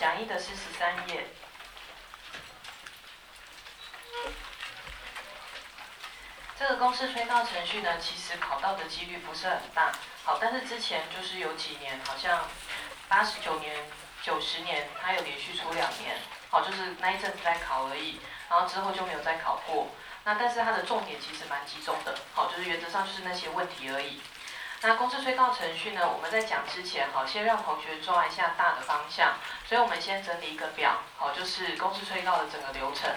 讲义的是十三页。这个公式催告程序呢，其实考到的几率不是很大。好，但是之前就是有几年，好像八十九年、九十年，它有连续出两年。好，就是那一阵子在考而已，然后之后就没有再考过。那但是它的重点其实蛮集中的。好，就是原则上就是那些问题而已。那公式催告程序呢，我们在讲之前，好，先让同学抓一下大的方向。所以我们先整理一个表，好，就是公式催告的整个流程。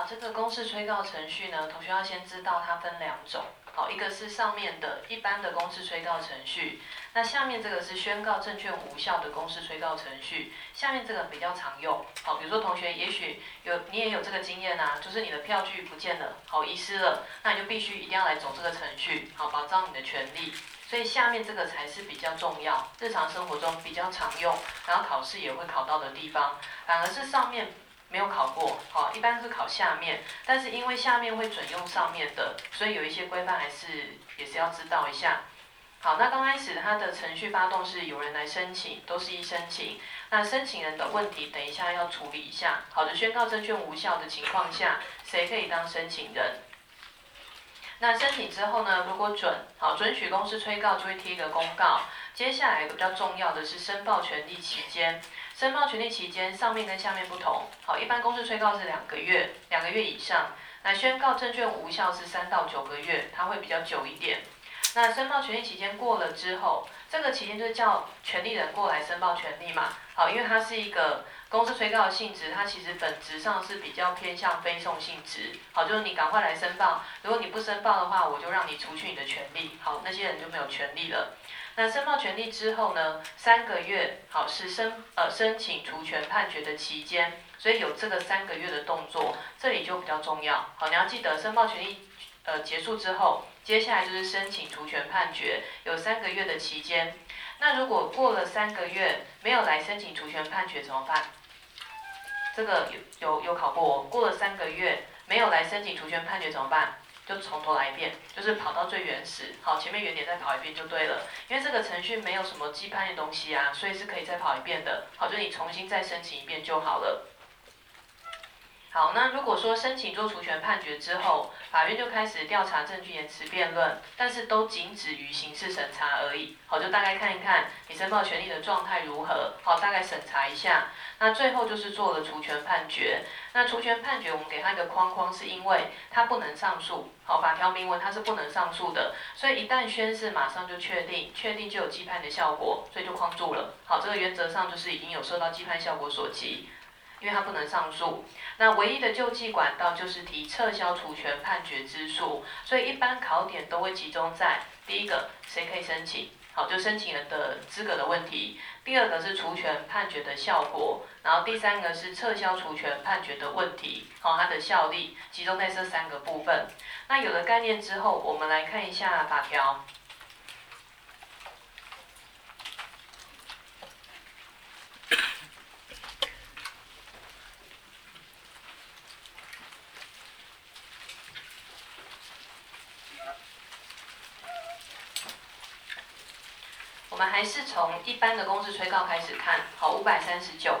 好，这个公示催告程序呢，同学要先知道它分两种。好，一个是上面的一般的公示催告程序，那下面这个是宣告证券无效的公示催告程序。下面这个比较常用。好，比如说同学也许有你也有这个经验啊，就是你的票据不见了，好遗失了，那你就必须一定要来走这个程序，好保障你的权利。所以下面这个才是比较重要，日常生活中比较常用，然后考试也会考到的地方，反而是上面。没有考过，好，一般是考下面，但是因为下面会准用上面的，所以有一些规范还是也是要知道一下。好，那刚开始它的程序发动是有人来申请，都是一申请，那申请人的问题等一下要处理一下。好的，宣告证券无效的情况下，谁可以当申请人？那申请之后呢，如果准，好，准许公司催告就会贴一个公告。接下来一个比较重要的是申报权利期间。申报权利期间，上面跟下面不同。好，一般公司催告是两个月，两个月以上。那宣告证券无效是三到九个月，它会比较久一点。那申报权利期间过了之后，这个期间就是叫权利人过来申报权利嘛。好，因为它是一个公司催告的性质，它其实本质上是比较偏向非送性质。好，就是你赶快来申报，如果你不申报的话，我就让你除去你的权利。好，那些人就没有权利了。那申报权利之后呢？三个月，好是申呃申请除权判决的期间，所以有这个三个月的动作，这里就比较重要。好，你要记得申报权利呃结束之后，接下来就是申请除权判决，有三个月的期间。那如果过了三个月没有来申请除权判决怎么办？这个有有有考过，过了三个月没有来申请除权判决怎么办？就从头来一遍，就是跑到最原始，好，前面原点再跑一遍就对了。因为这个程序没有什么寄拍的东西啊，所以是可以再跑一遍的。好，就你重新再申请一遍就好了。好，那如果说申请做除权判决之后，法院就开始调查证据、延迟辩论，但是都仅止于刑事审查而已。好，就大概看一看你申报权利的状态如何，好，大概审查一下。那最后就是做了除权判决。那除权判决我们给他一个框框，是因为他不能上诉。好，法条明文他是不能上诉的，所以一旦宣誓，马上就确定，确定就有羁判的效果，所以就框住了。好，这个原则上就是已经有受到羁判效果所及。因为他不能上诉，那唯一的救济管道就是提撤销除权判决之诉，所以一般考点都会集中在第一个谁可以申请，好就申请人的资格的问题；第二个是除权判决的效果，然后第三个是撤销除权判决的问题，好它的效力集中在这三个部分。那有了概念之后，我们来看一下法条。我们还是从一般的公示催告开始看，好，五百三十九，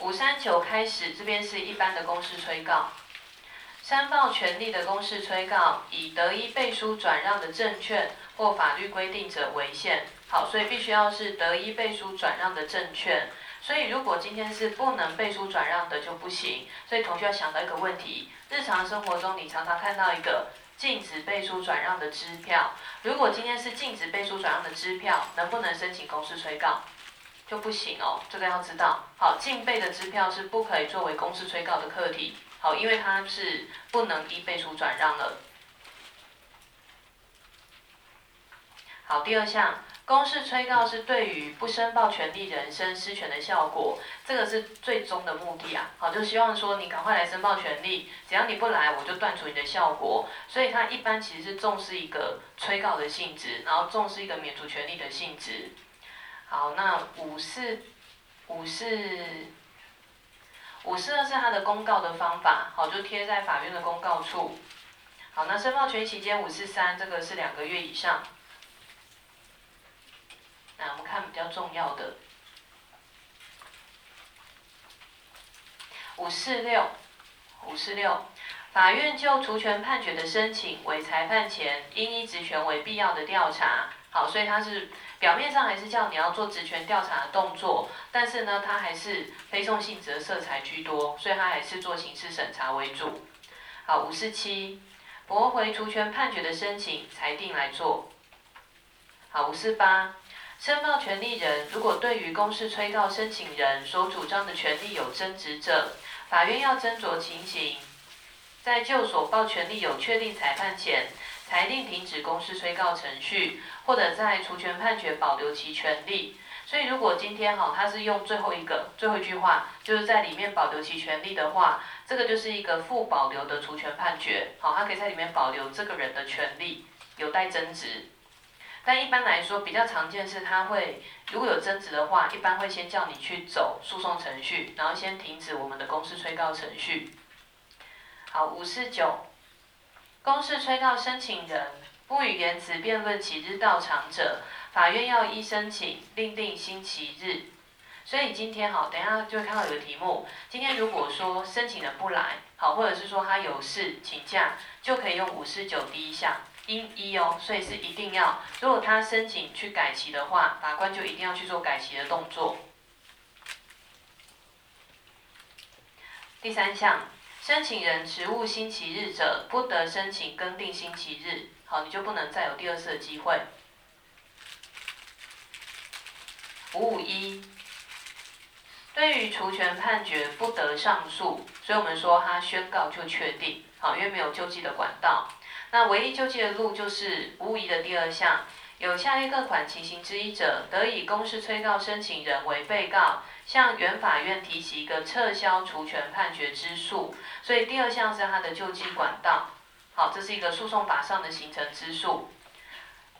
五三九开始，这边是一般的公示催告，申报权利的公示催告，以得一背书转让的证券或法律规定者为限，好，所以必须要是得一背书转让的证券。所以，如果今天是不能背书转让的就不行。所以，同学要想到一个问题：日常生活中，你常常看到一个禁止背书转让的支票。如果今天是禁止背书转让的支票，能不能申请公司催告？就不行哦。这个要知道。好，禁背的支票是不可以作为公司催告的课题。好，因为它是不能依背书转让了。好，第二项。公示催告是对于不申报权利人身失权的效果，这个是最终的目的啊。好，就希望说你赶快来申报权利，只要你不来，我就断除你的效果。所以它一般其实是重视一个催告的性质，然后重视一个免除权利的性质。好，那五四五四五四二是它的公告的方法，好，就贴在法院的公告处。好，那申报权期间五四三这个是两个月以上。那我们看比较重要的五四六，五四六，法院就除权判决的申请为裁判前，应依职权为必要的调查。好，所以它是表面上还是叫你要做职权调查的动作，但是呢，它还是非送性质的色彩居多，所以它还是做刑事审查为主。好，五四七，驳回除权判决的申请，裁定来做。好，五四八，申报权利人如果对于公示催告申请人所主张的权利有争执者，法院要斟酌情形，在就所报权利有确定裁判前，裁定停止公示催告程序，或者在除权判决保留其权利。所以，如果今天哈，他是用最后一个最后一句话，就是在里面保留其权利的话，这个就是一个负保留的除权判决，好，他可以在里面保留这个人的权利，有待争执。但一般来说，比较常见是他会如果有争执的话，一般会先叫你去走诉讼程序，然后先停止我们的公示催告程序。好，五四九，公示催告申请人不予言辞辩论其日到场者。法院要依申请另定星期日，所以今天好，等下就会看到有个题目。今天如果说申请人不来，好，或者是说他有事请假，就可以用五四九第一项，因一哦，所以是一定要。如果他申请去改期的话，法官就一定要去做改期的动作。第三项，申请人职务星期日者，不得申请更定星期日，好，你就不能再有第二次的机会。五五一，对于除权判决不得上诉，所以我们说他宣告就确定，好，因为没有救济的管道。那唯一救济的路就是无疑的第二项，有下列各款情形之一者，得以公示催告申请人为被告，向原法院提起一个撤销除权判决之诉。所以第二项是他的救济管道，好，这是一个诉讼法上的形成之诉。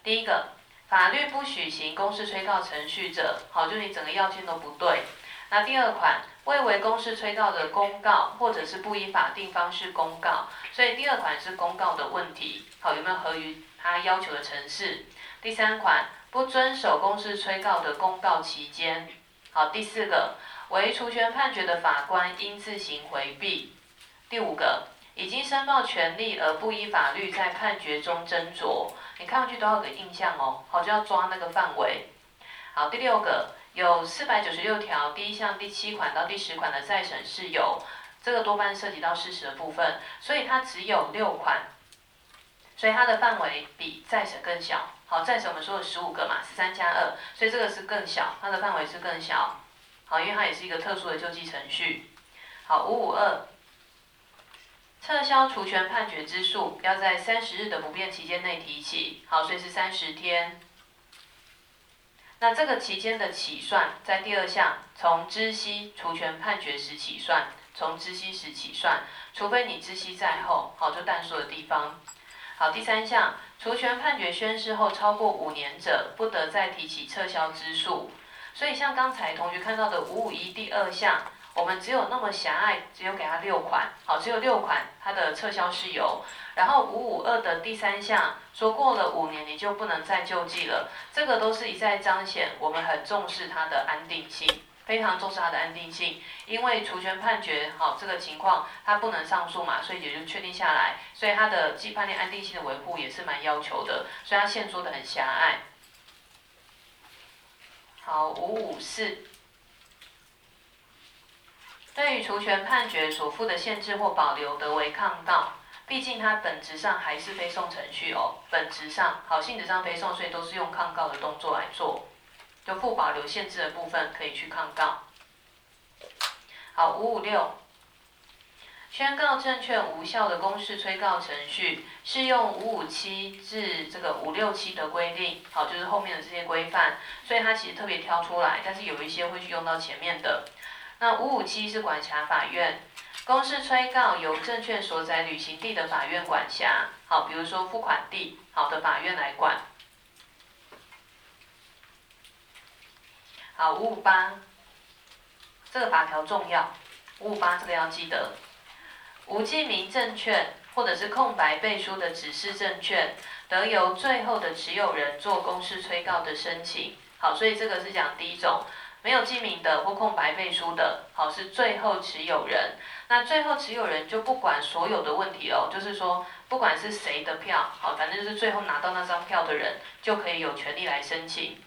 第一个。法律不许行公示催告程序者，好，就你整个要件都不对。那第二款未为公示催告的公告，或者是不依法定方式公告，所以第二款是公告的问题，好，有没有合于他要求的程式？第三款不遵守公示催告的公告期间，好，第四个为除权判决的法官应自行回避。第五个已经申报权利而不依法律在判决中斟酌。你看上去都要有个印象哦，好就要抓那个范围。好，第六个有四百九十六条第一项第七款到第十款的再审是由，这个多半涉及到事实的部分，所以它只有六款，所以它的范围比再审更小。好，再审我们说的十五个嘛，十三加二，所以这个是更小，它的范围是更小。好，因为它也是一个特殊的救济程序。好，五五二。撤销除权判决之诉，要在三十日的不变期间内提起。好，所以是三十天。那这个期间的起算，在第二项，从知悉除权判决时起算，从知悉时起算，除非你知悉在后，好，就但说的地方。好，第三项，除权判决宣誓后超过五年者，不得再提起撤销之诉。所以像刚才同学看到的五五一第二项。我们只有那么狭隘，只有给他六款，好，只有六款，它的撤销事由。然后五五二的第三项说过了五年你就不能再救济了，这个都是一再彰显我们很重视它的安定性，非常重视它的安定性。因为除权判决，好，这个情况它不能上诉嘛，所以也就确定下来，所以它的既判定安定性的维护也是蛮要求的，所以它限缩的很狭隘。好，五五四。对于除权判决所负的限制或保留，得为抗告。毕竟它本质上还是非送程序哦，本质上好性质上非送，所以都是用抗告的动作来做。就负保留限制的部分可以去抗告。好，五五六，宣告证券无效的公示催告程序，适用五五七至这个五六七的规定。好，就是后面的这些规范，所以它其实特别挑出来，但是有一些会去用到前面的。那五五七是管辖法院，公示催告由证券所在履行地的法院管辖。好，比如说付款地，好的法院来管。好，五五八，这个法条重要，五五八这个要记得。无记名证券或者是空白背书的指示证券，得由最后的持有人做公示催告的申请。好，所以这个是讲第一种。没有记名的或空白背书的，好是最后持有人。那最后持有人就不管所有的问题哦，就是说不管是谁的票，好，反正就是最后拿到那张票的人就可以有权利来申请。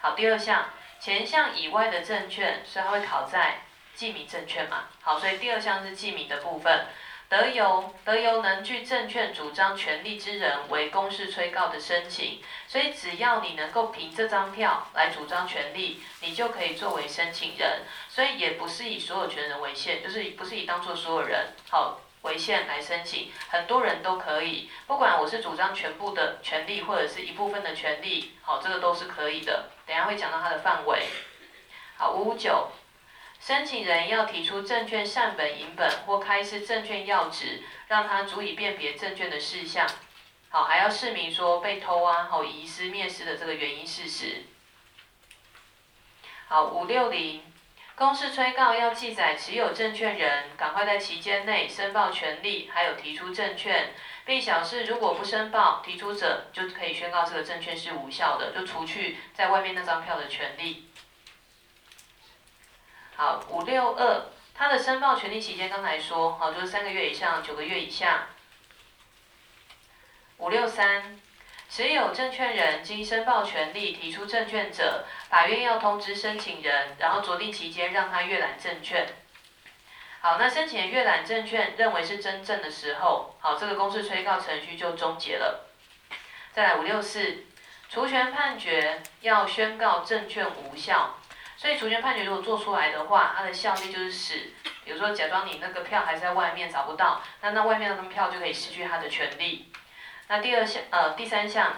好，第二项前项以外的证券，所以它会考在记名证券嘛。好，所以第二项是记名的部分，得由得由能具证券主张权利之人为公示催告的申请，所以只要你能够凭这张票来主张权利，你就可以作为申请人。所以也不是以所有权人为限，就是不是以当做所有人好为限来申请，很多人都可以，不管我是主张全部的权利或者是一部分的权利，好，这个都是可以的。等下会讲到它的范围。好，五五九。申请人要提出证券善本、银本或开示证券要旨，让他足以辨别证券的事项。好，还要示明说被偷啊、好遗失、灭失的这个原因事实。好，五六零，公示催告要记载持有证券人赶快在期间内申报权利，还有提出证券，并表示如果不申报，提出者就可以宣告这个证券是无效的，就除去在外面那张票的权利。好，五六二，他的申报权利期间刚才说，好，就是三个月以上，九个月以下。五六三，持有证券人经申报权利提出证券者，法院要通知申请人，然后酌定期间让他阅览证券。好，那申请人阅览证券认为是真正的时候，好，这个公示催告程序就终结了。再来五六四，除权判决要宣告证券无效。所以除权判决如果做出来的话，它的效力就是使，比如说假装你那个票还在外面找不到，那那外面那张票就可以失去它的权利。那第二项，呃，第三项，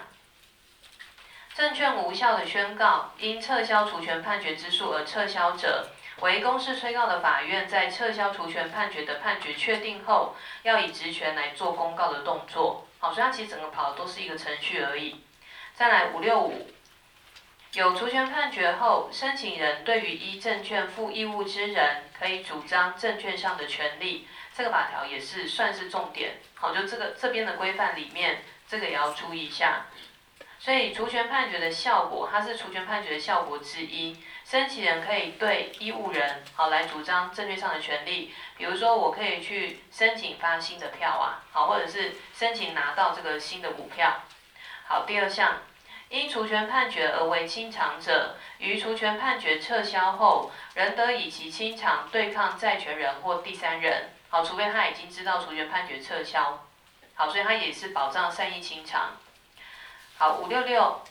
证券无效的宣告，因撤销除权判决之诉而撤销者，为公示催告的法院在撤销除权判决的判决确定后，要以职权来做公告的动作。好，所以它其实整个跑的都是一个程序而已。再来五六五。有除权判决后，申请人对于依证券负义务之人，可以主张证券上的权利。这个法条也是算是重点。好，就这个这边的规范里面，这个也要注意一下。所以除权判决的效果，它是除权判决的效果之一。申请人可以对义务人好来主张证券上的权利，比如说我可以去申请发新的票啊，好，或者是申请拿到这个新的股票。好，第二项。因除权判决而为清偿者，于除权判决撤销后，仍得以其清偿对抗债权人或第三人。好，除非他已经知道除权判决撤销。好，所以他也是保障善意清偿。好，五六六，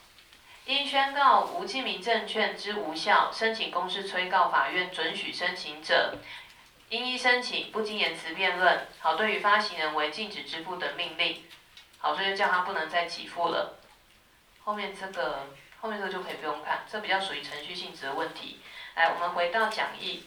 因宣告无记名证券之无效，申请公示催告法院准许申请者，应依申请不经言辞辩论。好，对于发行人为禁止支付的命令。好，所以叫他不能再给付了。后面这个，后面这个就可以不用看，这比较属于程序性质的问题。来，我们回到讲义。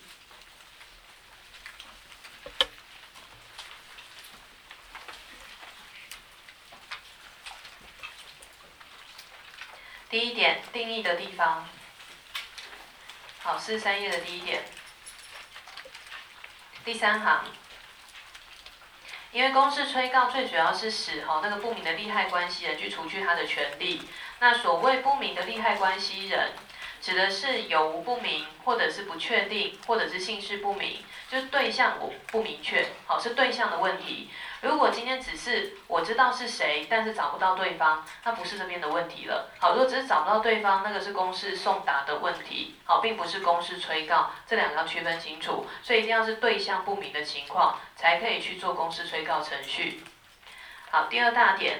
第一点，定义的地方。好，是三页的第一点，第三行。因为公示催告最主要是使哈那个不明的利害关系人去除去他的权利。那所谓不明的利害关系人，指的是有无不明，或者是不确定，或者是姓氏不明，就是对象我不明确，好是对象的问题。如果今天只是我知道是谁，但是找不到对方，那不是这边的问题了。好，如果只是找不到对方，那个是公示送达的问题，好，并不是公示催告，这两个要区分清楚。所以一定要是对象不明的情况，才可以去做公示催告程序。好，第二大点。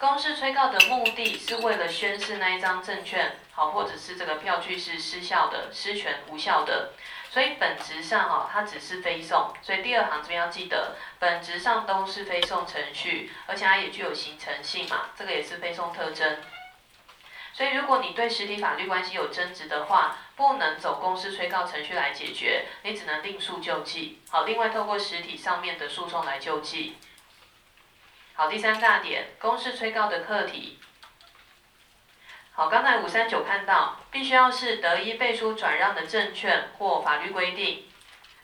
公示催告的目的是为了宣示那一张证券，好，或者是这个票据是失效的、失权无效的，所以本质上哈，它只是非送，所以第二行这边要记得，本质上都是非送程序，而且它也具有形成性嘛，这个也是非送特征。所以如果你对实体法律关系有争执的话，不能走公示催告程序来解决，你只能另诉救济，好，另外透过实体上面的诉讼来救济。好，第三大点，公示催告的课题。好，刚才五三九看到，必须要是得一背书转让的证券或法律规定。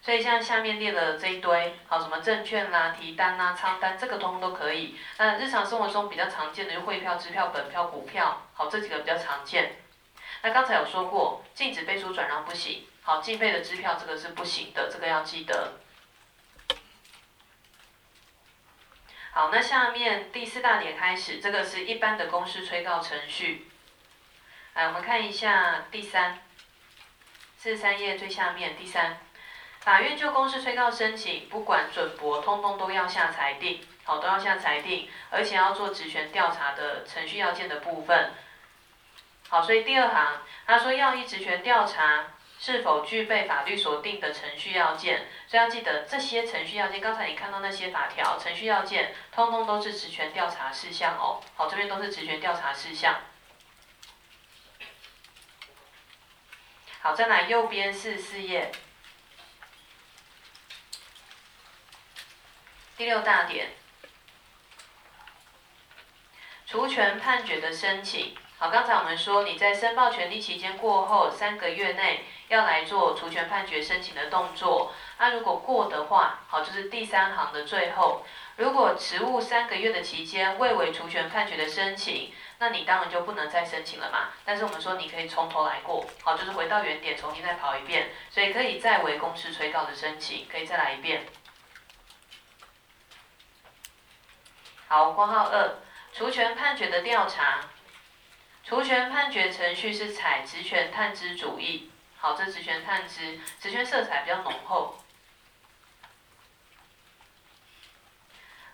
所以像下面列的这一堆，好，什么证券啦、提单啦、仓单，这个通通都可以。那日常生活中比较常见的，就汇票、支票、本票、股票，好，这几个比较常见。那刚才有说过，禁止背书转让不行。好，进费的支票这个是不行的，这个要记得。好，那下面第四大点开始，这个是一般的公示催告程序。来，我们看一下第三，四十三页最下面第三，法院就公示催告申请，不管准驳，通通都要下裁定，好，都要下裁定，而且要做职权调查的程序要件的部分。好，所以第二行他说要依职权调查是否具备法律所定的程序要件，所以要记得这些程序要件。刚才你看到那些法条程序要件，通通都是职权调查事项哦。好，这边都是职权调查事项。好，再来右边是四页。第六大点，除权判决的申请。好，刚才我们说你在申报权利期间过后三个月内要来做除权判决申请的动作。那如果过的话，好，就是第三行的最后，如果职务三个月的期间未为除权判决的申请，那你当然就不能再申请了嘛。但是我们说你可以从头来过，好，就是回到原点重新再跑一遍，所以可以再为公司催告的申请，可以再来一遍。好，括号二，除权判决的调查，除权判决程序是采职权探知主义。好，这职权探知，职权色彩比较浓厚。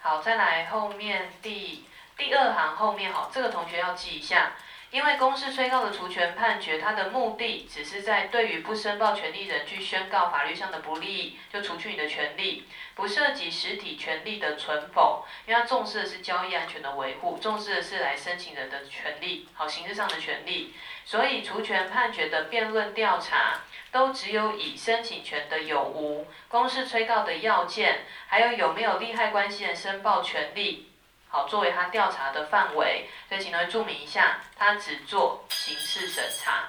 好，再来后面第第二行后面，好，这个同学要记一下。因为公示催告的除权判决，它的目的只是在对于不申报权利人去宣告法律上的不利，就除去你的权利，不涉及实体权利的存否。因为它重视的是交易安全的维护，重视的是来申请人的权利，好，形式上的权利。所以除权判决的辩论调查，都只有以申请权的有无、公示催告的要件，还有有没有利害关系人申报权利。好，作为他调查的范围，所以请同学注明一下，他只做刑事审查，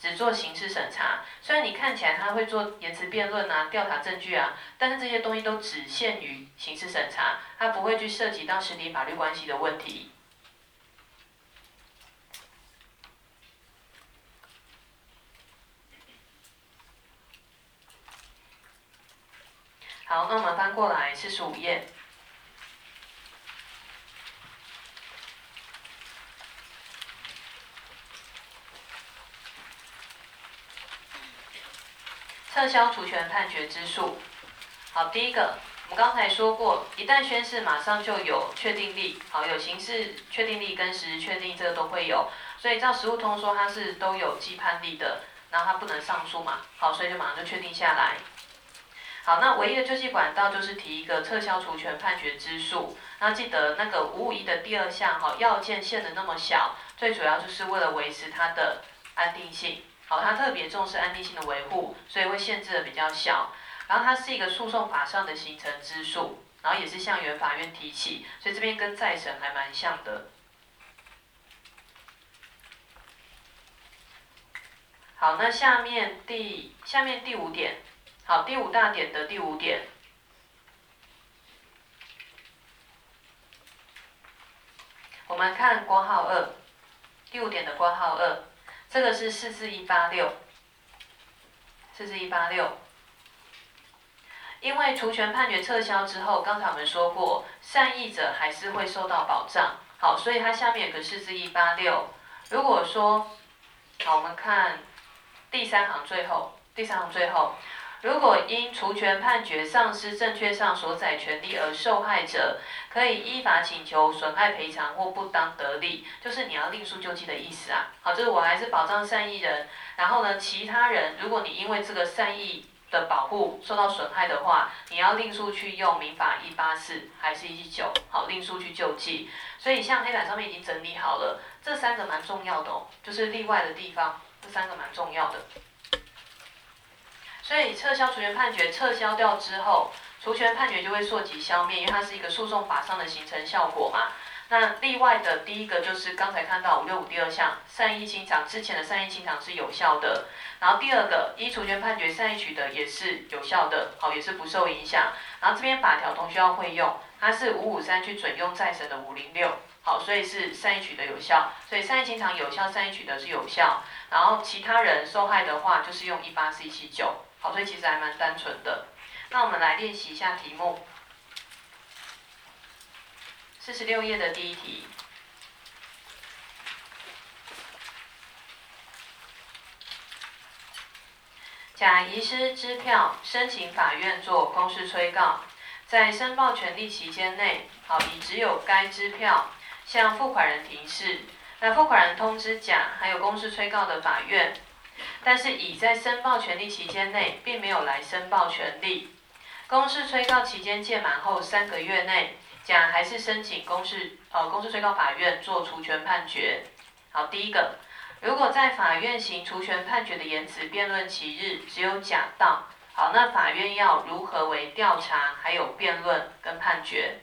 只做刑事审查。虽然你看起来他会做言辞辩论啊、调查证据啊，但是这些东西都只限于刑事审查，他不会去涉及到实体法律关系的问题。好，那我们翻过来四十五页。撤销除权判决之诉。好，第一个，我们刚才说过，一旦宣誓，马上就有确定力。好，有刑事确定力跟实质确定，这个都会有。所以照实务通说，它是都有既判力的，然后它不能上诉嘛。好，所以就马上就确定下来。好，那唯一的救济管道就是提一个撤销除权判决之诉。那记得那个五五一的第二项，哈，要件限的那么小，最主要就是为了维持它的安定性。好，它特别重视安定性的维护，所以会限制的比较小。然后它是一个诉讼法上的形成之诉，然后也是向原法院提起，所以这边跟再审还蛮像的。好，那下面第下面第五点，好，第五大点的第五点，我们看括号二，第五点的括号二。这个是四四一八六，四四一八六。因为除权判决撤销之后，刚才我们说过，善意者还是会受到保障。好，所以它下面有个四四一八六。如果说，好，我们看第三行最后，第三行最后。如果因除权判决丧失正确上所载权利而受害者，可以依法请求损害赔偿或不当得利，就是你要另诉救济的意思啊。好，就是我还是保障善意人，然后呢，其他人如果你因为这个善意的保护受到损害的话，你要另诉去用民法一八四还是一九，好，另诉去救济。所以像黑板上面已经整理好了，这三个蛮重要的哦，就是例外的地方，这三个蛮重要的。所以撤销除权判决撤销掉之后，除权判决就会溯及消灭，因为它是一个诉讼法上的形成效果嘛。那例外的第一个就是刚才看到五六五第二项善意清偿之前的善意清偿是有效的，然后第二个依除权判决善意取得也是有效的，好也是不受影响。然后这边法条同学要会用，它是五五三去准用再审的五零六，好所以是善意取得有效，所以善意清偿有效，善意取得是有效。然后其他人受害的话就是用一八四七九。好，所以其实还蛮单纯的。那我们来练习一下题目，四十六页的第一题。甲遗失支票，申请法院做公示催告，在申报权利期间内，好，以只有该支票向付款人提示，那付款人通知甲还有公示催告的法院，但是乙在申报权利期间内并没有来申报权利，公示催告期间届满后三个月内，甲还是申请公示呃公示催告法院做除权判决。好，第一个。如果在法院行除权判决的言辞辩论期日只有甲到，好，那法院要如何为调查，还有辩论跟判决？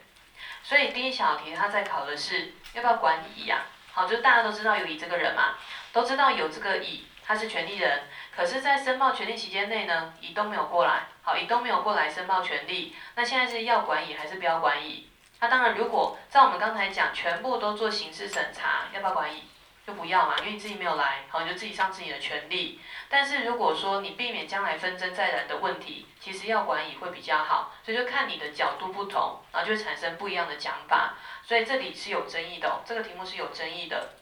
所以第一小题他在考的是要不要管乙呀？好，就大家都知道有乙这个人嘛，都知道有这个乙，他是权利人，可是，在申报权利期间内呢，乙都没有过来，好，乙都没有过来申报权利，那现在是要管乙还是不要管乙？那当然，如果在我们刚才讲，全部都做刑事审查，要不要管乙？就不要嘛，因为你自己没有来，好，你就自己上自己的权利。但是如果说你避免将来纷争再燃的问题，其实要管理会比较好。所以就看你的角度不同，然后就会产生不一样的讲法。所以这里是有争议的，这个题目是有争议的。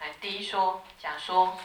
来，第一说，假说。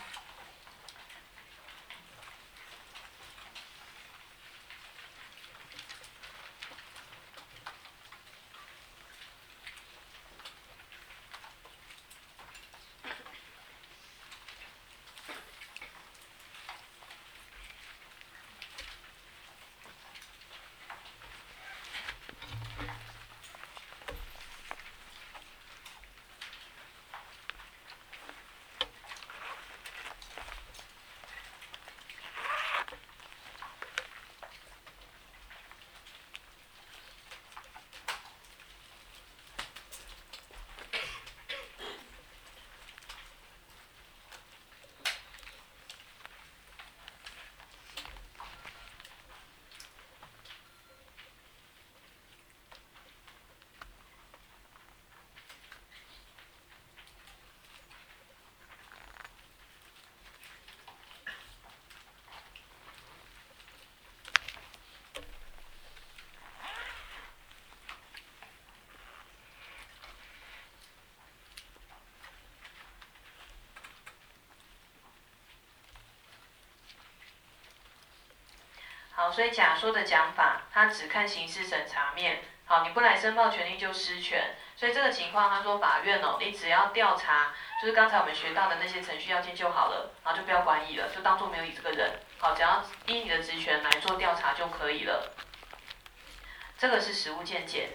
好，所以假说的讲法，他只看刑事审查面。好，你不来申报权利就失权。所以这个情况，他说法院哦，你只要调查，就是刚才我们学到的那些程序要件就好了，然后就不要管你了，就当做没有你这个人。好，只要依你的职权来做调查就可以了。这个是实物见解。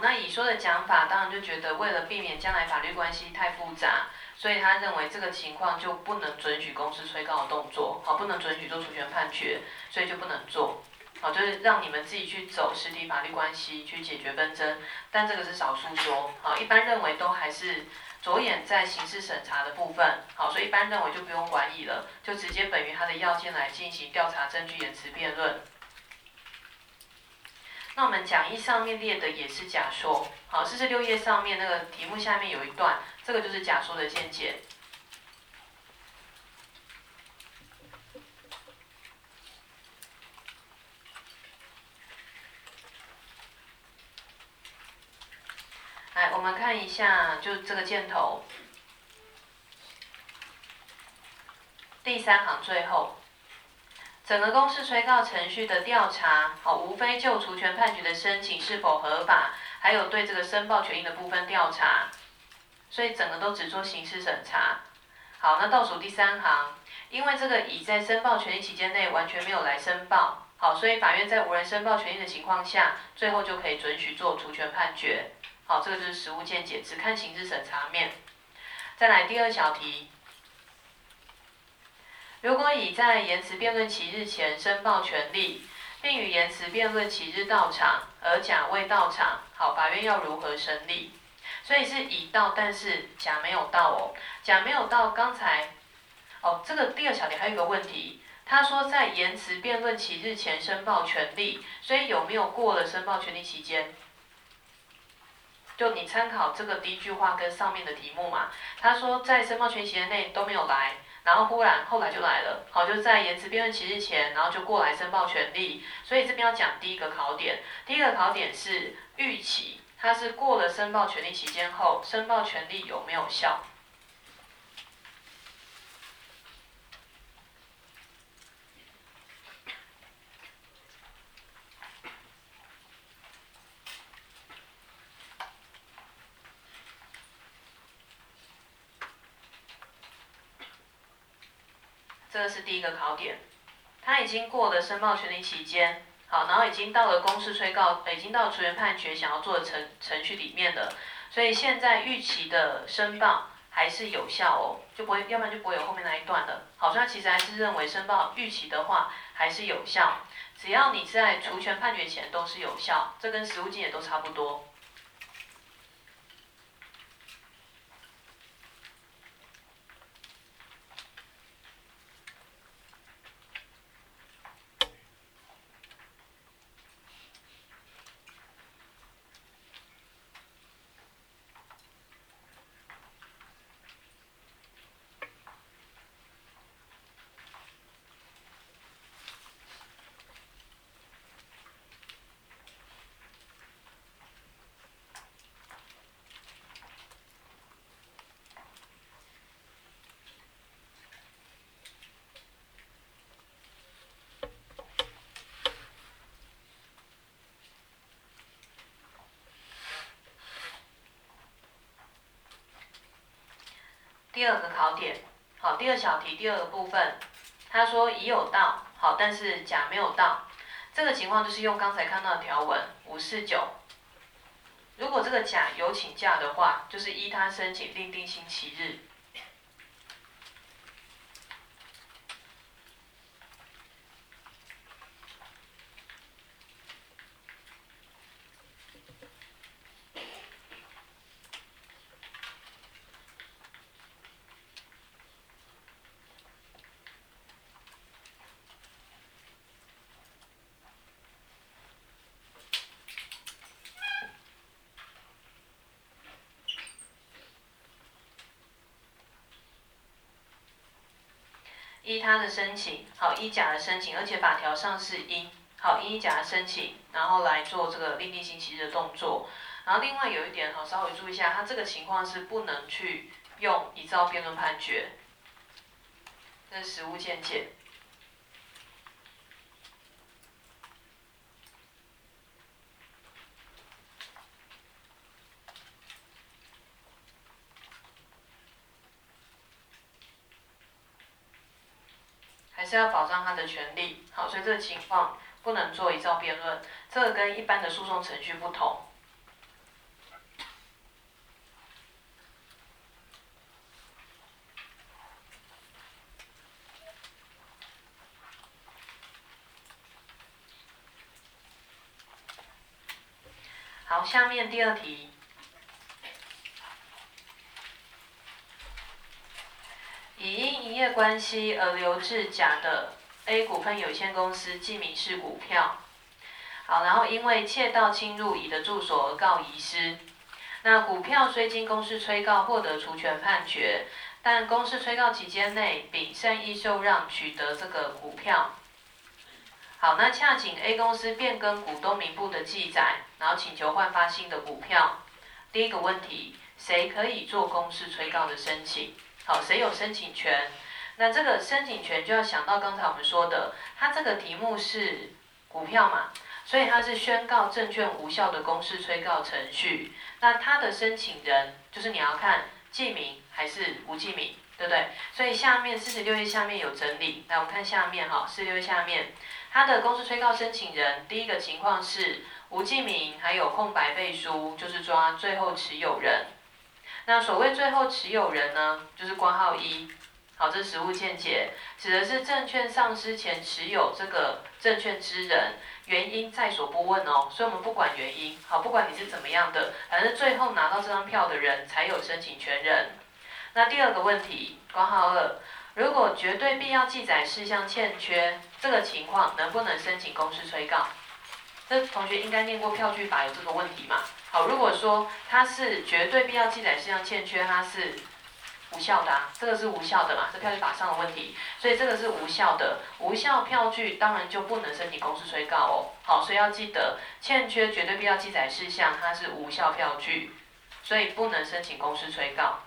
那乙说的讲法，当然就觉得为了避免将来法律关系太复杂，所以他认为这个情况就不能准许公司催告的动作，好，不能准许做除权判决，所以就不能做。好，就是让你们自己去走实体法律关系去解决纷争，但这个是少数说，好，一般认为都还是着眼在刑事审查的部分，好，所以一般认为就不用管理了，就直接本于他的要件来进行调查证据言辞辩论。那我们讲义上面列的也是假说，好，四十六页上面那个题目下面有一段，这个就是假说的见解。来，我们看一下，就这个箭头，第三行最后，整个公示催告程序的调查，好，无非就除权判决的申请是否合法，还有对这个申报权益的部分调查，所以整个都只做刑事审查。好，那倒数第三行，因为这个乙在申报权益期间内完全没有来申报，好，所以法院在无人申报权益的情况下，最后就可以准许做除权判决。好，这个就是实务见解，只看刑事审查面。再来第二小题，如果乙在延迟辩论期日前申报权利，并于延迟辩论期日到场，而甲未到场，好，法院要如何审理？所以是乙到，但是甲没有到哦。甲没有到，刚才哦，这个第二小题还有一个问题，他说在延迟辩论期日前申报权利，所以有没有过了申报权利期间？就你参考这个第一句话跟上面的题目嘛，他说在申报权期间内都没有来，然后忽然后来就来了，好，就在延迟辩论期日前，然后就过来申报权利，所以这边要讲第一个考点，第一个考点是预期，它是过了申报权利期间后，申报权利有没有效？这个是第一个考点，他已经过了申报权利期间，好，然后已经到了公示催告，已经到了出原判决想要做的程程序里面的，所以现在预期的申报还是有效哦，就不会，要不然就不会有后面那一段了。好，所以他其实还是认为申报预期的话还是有效，只要你在除权判决前都是有效，这跟实务经验都差不多。第二个考点，好，第二小题第二个部分，他说乙有到，好，但是甲没有到，这个情况就是用刚才看到的条文五四九，如果这个甲有请假的话，就是依他申请另定星期日。依他的申请，好一甲的申请，而且法条上是一好一甲的申请，然后来做这个另定星期日的动作。然后另外有一点，好稍微注意一下，他这个情况是不能去用依照辩论判决，这是实物见解。是要保障他的权利。好，所以这个情况不能做一照辩论，这个跟一般的诉讼程序不同。好，下面第二题。业关系而留置甲的 A 股份有限公司记名式股票，好，然后因为窃盗侵入乙的住所而告遗失。那股票虽经公示催告获得除权判决，但公示催告期间内丙善意受让取得这个股票。好，那洽请 A 公司变更股东名簿的记载，然后请求换发新的股票。第一个问题，谁可以做公示催告的申请？好，谁有申请权？那这个申请权就要想到刚才我们说的，它这个题目是股票嘛，所以它是宣告证券无效的公示催告程序。那它的申请人就是你要看记名还是无记名，对不对？所以下面四十六页下面有整理，来我们看下面哈，四十六页下面。它的公司催告申请人，第一个情况是无记名，还有空白背书，就是抓最后持有人。那所谓最后持有人呢，就是挂号一。好，这实物见解，指的是证券上市前持有这个证券之人，原因在所不问哦。所以我们不管原因，好，不管你是怎么样的，反正最后拿到这张票的人才有申请权人。那第二个问题，挂号二。如果绝对必要记载事项欠缺，这个情况能不能申请公司催告？这同学应该念过票据法有这个问题嘛？好，如果说它是绝对必要记载事项欠缺，它是无效的啊，这个是无效的嘛？是票据法上的问题，所以这个是无效的，无效票据当然就不能申请公示催告哦。好，所以要记得欠缺绝对必要记载事项，它是无效票据，所以不能申请公示催告。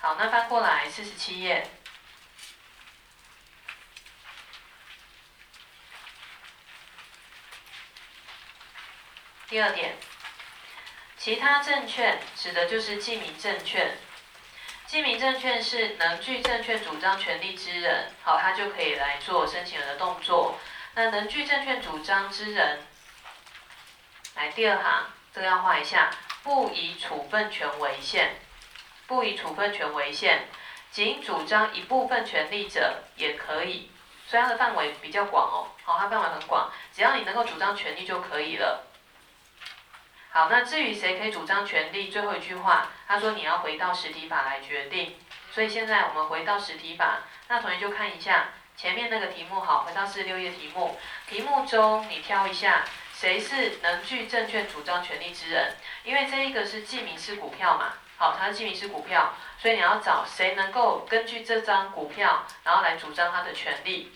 好，那翻过来四十七页。第二点，其他证券指的就是记名证券。记名证券是能具证券主张权利之人，好，他就可以来做申请人的动作。那能具证券主张之人，来第二行，这个要画一下，不以处分权为限。不以处分权为限，仅主张一部分权利者也可以，所以它的范围比较广哦。好，它范围很广，只要你能够主张权利就可以了。好，那至于谁可以主张权利，最后一句话，他说你要回到实体法来决定。所以现在我们回到实体法，那同学就看一下前面那个题目，好，回到四十六页题目，题目中你挑一下谁是能具证券主张权利之人，因为这一个是记名式股票嘛。好，它是记名式股票，所以你要找谁能够根据这张股票，然后来主张他的权利。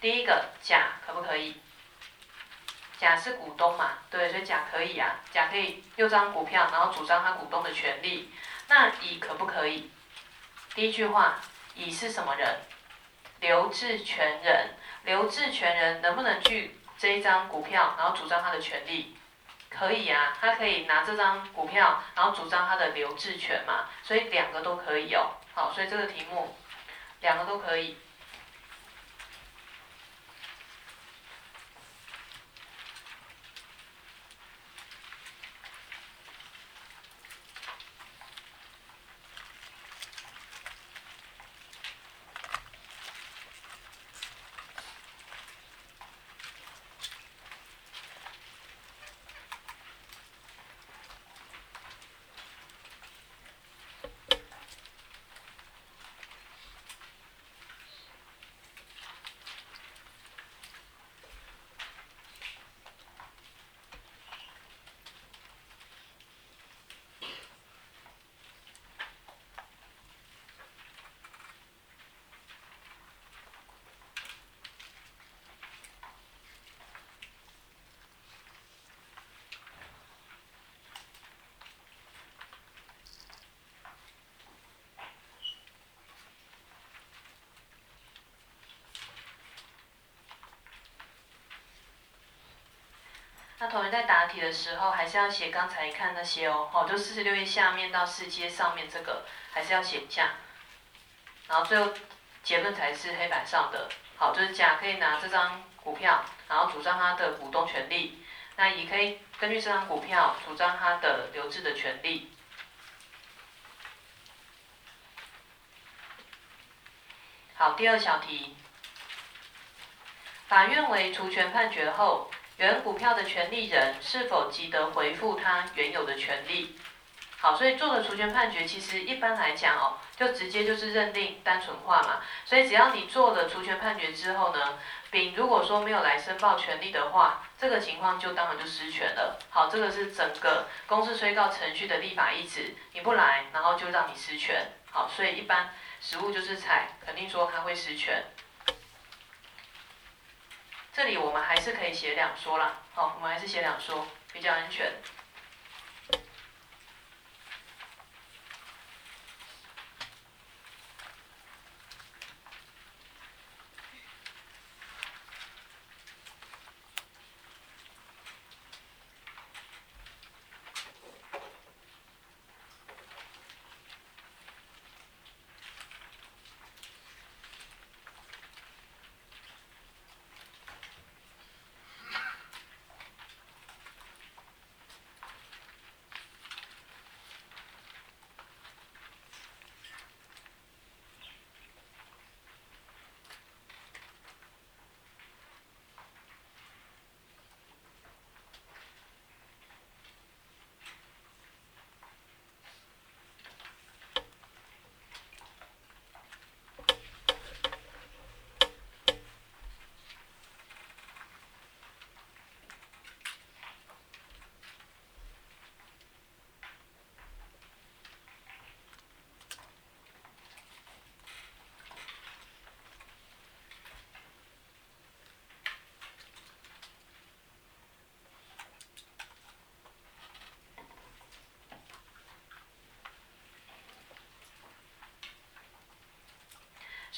第一个甲可不可以？甲是股东嘛，对，所以甲可以啊，甲可以用这张股票，然后主张他股东的权利。那乙可不可以？第一句话，乙是什么人？留置权人，留置权人能不能具这一张股票，然后主张他的权利？可以啊，他可以拿这张股票，然后主张他的留置权嘛，所以两个都可以哦。好，所以这个题目两个都可以。那同学在答题的时候，还是要写刚才看那些哦，好，就四十六页下面到四阶上面这个，还是要写一下。然后最后结论才是黑板上的，好，就是甲可以拿这张股票，然后主张他的股东权利，那乙可以根据这张股票主张他的留置的权利。好，第二小题。法院为除权判决后，原股票的权利人是否即得回复他原有的权利？好，所以做了除权判决，其实一般来讲哦，就直接就是认定单纯化嘛。所以只要你做了除权判决之后呢，丙如果说没有来申报权利的话，这个情况就当然就失权了。好，这个是整个公司催告程序的立法意志，你不来，然后就让你失权。好，所以一般实务就是采肯定说他会失权。这里我们还是可以写两说啦，好，我们还是写两说比较安全。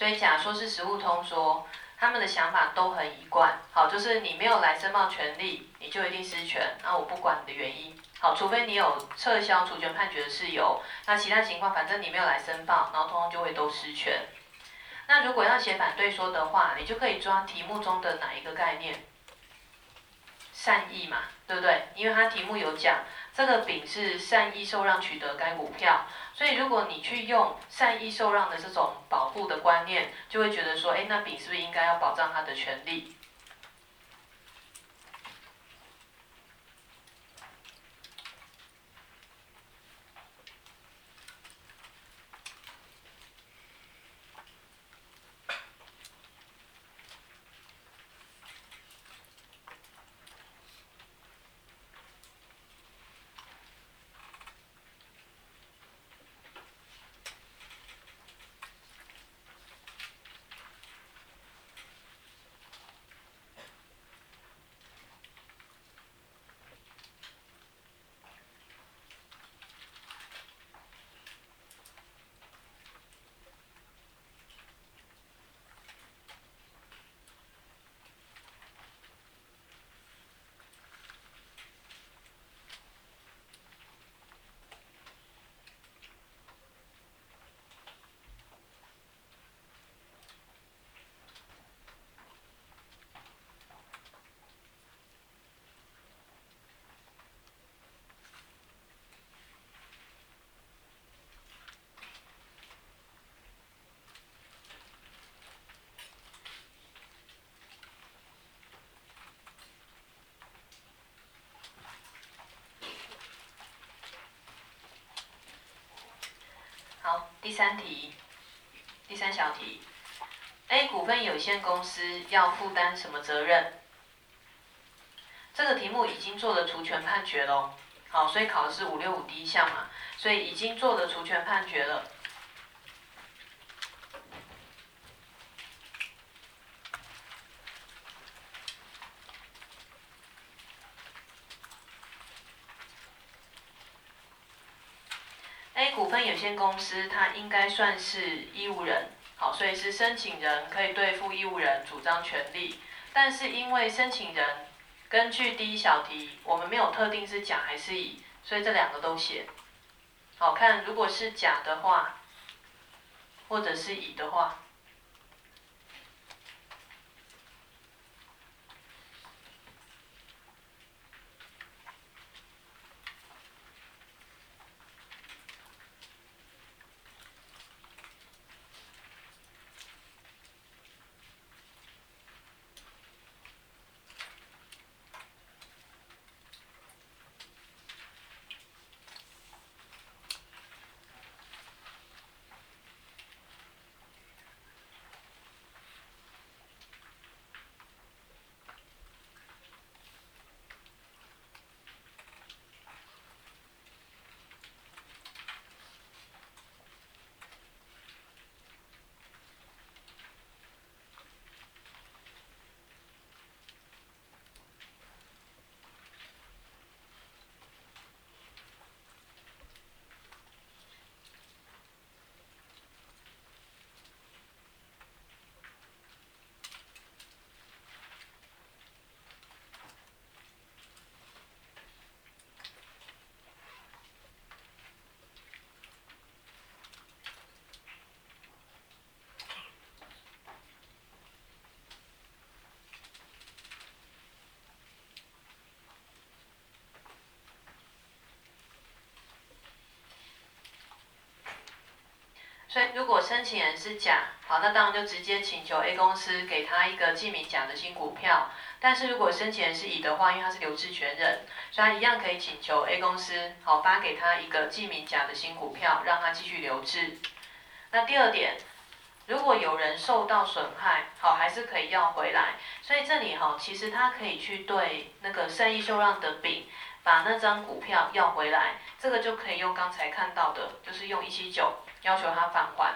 所以假说是实务通说，他们的想法都很一贯。好，就是你没有来申报权利，你就一定失权。那我不管你的原因。好，除非你有撤销除权判决的事由，那其他情况反正你没有来申报，然后通通就会都失权。那如果要写反对说的话，你就可以抓题目中的哪一个概念？善意嘛，对不对？因为他题目有讲。这个丙是善意受让取得该股票，所以如果你去用善意受让的这种保护的观念，就会觉得说，哎，那丙是不是应该要保障他的权利？好，第三题，第三小题，A 股份有限公司要负担什么责任？这个题目已经做了除权判决喽。好，所以考的是五六五第一项嘛，所以已经做了除权判决了。股份有间公司，它应该算是义务人，好，所以是申请人可以对付义务人主张权利。但是因为申请人根据第一小题，我们没有特定是甲还是乙，所以这两个都写。好看，如果是甲的话，或者是乙的话。所以如果申请人是甲，好，那当然就直接请求 A 公司给他一个记名甲的新股票。但是如果申请人是乙的话，因为他是留置权人，所以他一样可以请求 A 公司好发给他一个记名甲的新股票，让他继续留置。那第二点，如果有人受到损害，好，还是可以要回来。所以这里哈，其实他可以去对那个善意受让的丙。把那张股票要回来，这个就可以用刚才看到的，就是用一七九要求他返还。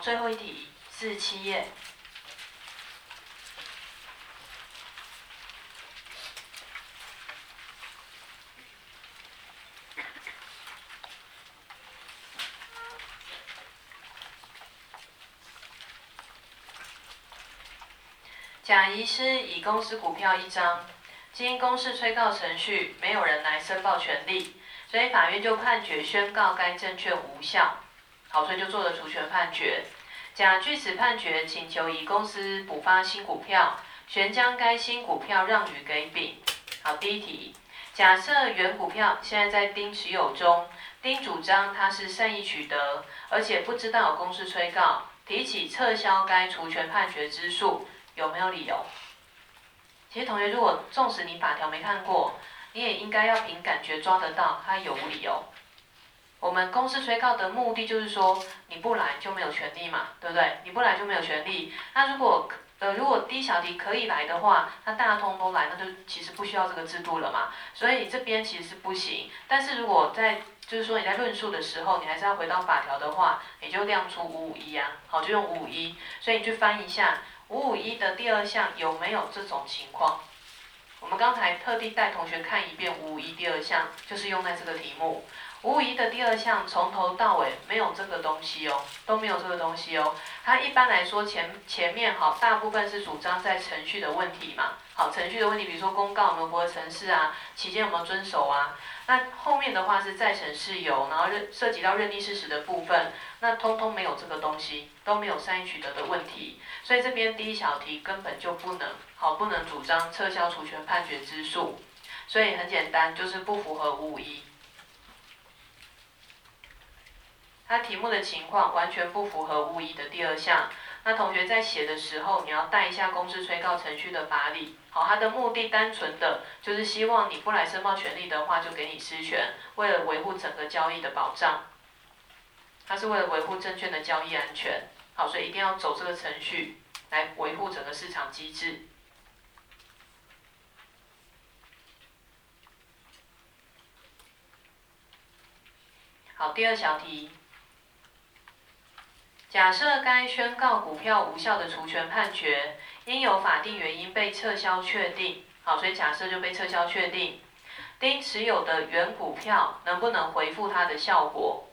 最后一题四十七页。甲遗失乙公司股票一张，经公示催告程序，没有人来申报权利，所以法院就判决宣告该证券无效。好，所以就做了除权判决。甲据此判决，请求乙公司补发新股票，旋将该新股票让予给丙。好，第一题，假设原股票现在在丁持有中，丁主张他是善意取得，而且不知道公司催告，提起撤销该除权判决之诉，有没有理由？其实同学，如果纵使你法条没看过，你也应该要凭感觉抓得到他有无理由。我们公司催告的目的就是说，你不来就没有权利嘛，对不对？你不来就没有权利。那如果呃如果低小题可以来的话，那大通都来，那就其实不需要这个制度了嘛。所以这边其实是不行。但是如果在就是说你在论述的时候，你还是要回到法条的话，你就亮出五五一啊，好就用五五一。所以你去翻一下五五一的第二项有没有这种情况？我们刚才特地带同学看一遍五五一第二项，就是用在这个题目。五五一的第二项从头到尾没有这个东西哦，都没有这个东西哦。它一般来说前前面哈大部分是主张在程序的问题嘛，好程序的问题，比如说公告有没有符合程式啊，期间有没有遵守啊。那后面的话是再程事由，然后认涉及到认定事实的部分，那通通没有这个东西，都没有善意取得的问题。所以这边第一小题根本就不能好不能主张撤销除权判决之诉，所以很简单，就是不符合五五一。它题目的情况完全不符合无疑的第二项。那同学在写的时候，你要带一下公司催告程序的法理。好，它的目的单纯的就是希望你不来申报权利的话，就给你失权，为了维护整个交易的保障。它是为了维护证券的交易安全。好，所以一定要走这个程序来维护整个市场机制。好，第二小题。假设该宣告股票无效的除权判决，因有法定原因被撤销确定，好，所以假设就被撤销确定。丁持有的原股票能不能回复它的效果？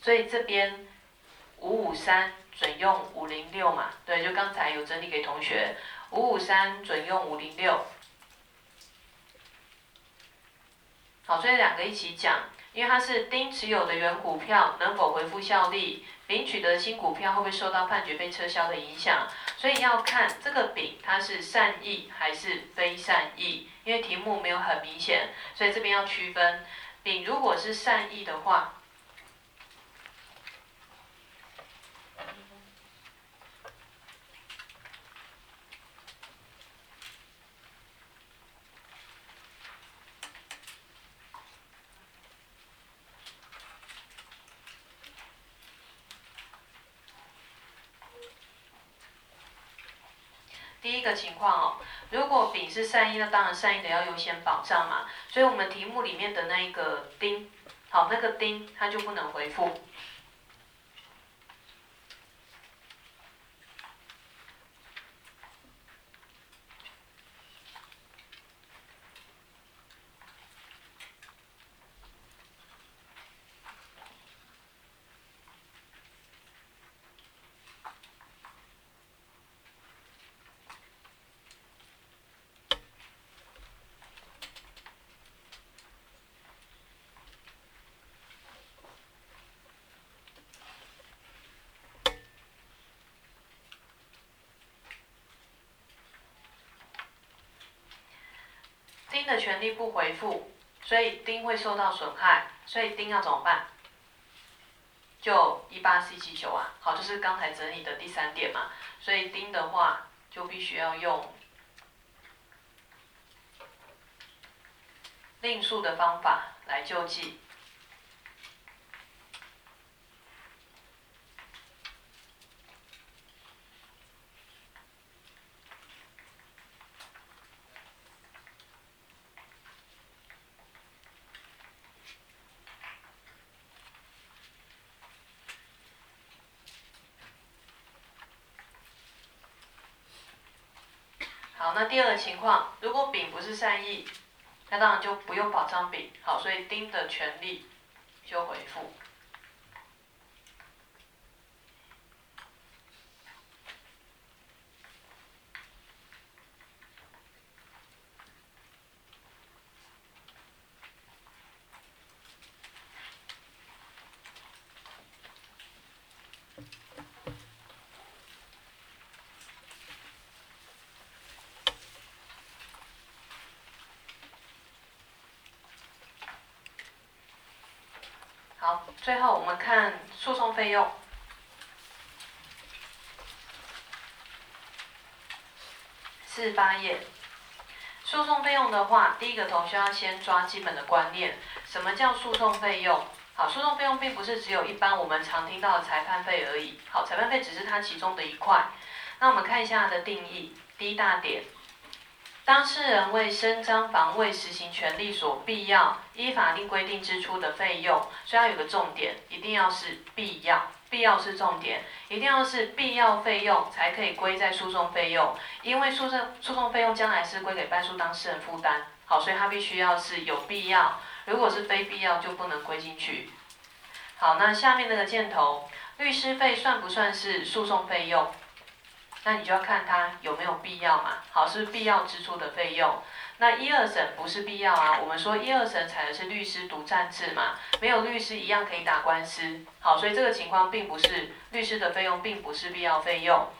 所以这边五五三准用五零六嘛，对，就刚才有整理给同学，五五三准用五零六。好，所以两个一起讲，因为它是丁持有的原股票能否回复效力？领取的新股票会不会受到判决被撤销的影响？所以要看这个丙他是善意还是非善意，因为题目没有很明显，所以这边要区分。丙如果是善意的话，的情况哦，如果丙是善意，那当然善意的要优先保障嘛。所以我们题目里面的那一个丁，好，那个丁他就不能回复。丁的权利不回复，所以丁会受到损害，所以丁要怎么办？就一八四七九啊，好，就是刚才整理的第三点嘛，所以丁的话就必须要用另数的方法来救济。好，那第二个情况，如果丙不是善意，那当然就不用保障丙。好，所以丁的权利就回复。好，最后我们看诉讼费用，四十八页。诉讼费用的话，第一个同学要先抓基本的观念，什么叫诉讼费用？好，诉讼费用并不是只有一般我们常听到的裁判费而已。好，裁判费只是它其中的一块。那我们看一下它的定义，第一大点。当事人为伸张防卫实行权利所必要依法定规定支出的费用，虽然有个重点，一定要是必要，必要是重点，一定要是必要费用才可以归在诉讼费用，因为诉讼诉讼费用将来是归给败诉当事人负担，好，所以它必须要是有必要，如果是非必要就不能归进去。好，那下面那个箭头，律师费算不算是诉讼费用？那你就要看他有没有必要嘛，好是必要支出的费用。那一二审不是必要啊，我们说一二审采的是律师独占制嘛，没有律师一样可以打官司。好，所以这个情况并不是律师的费用，并不是必要费用。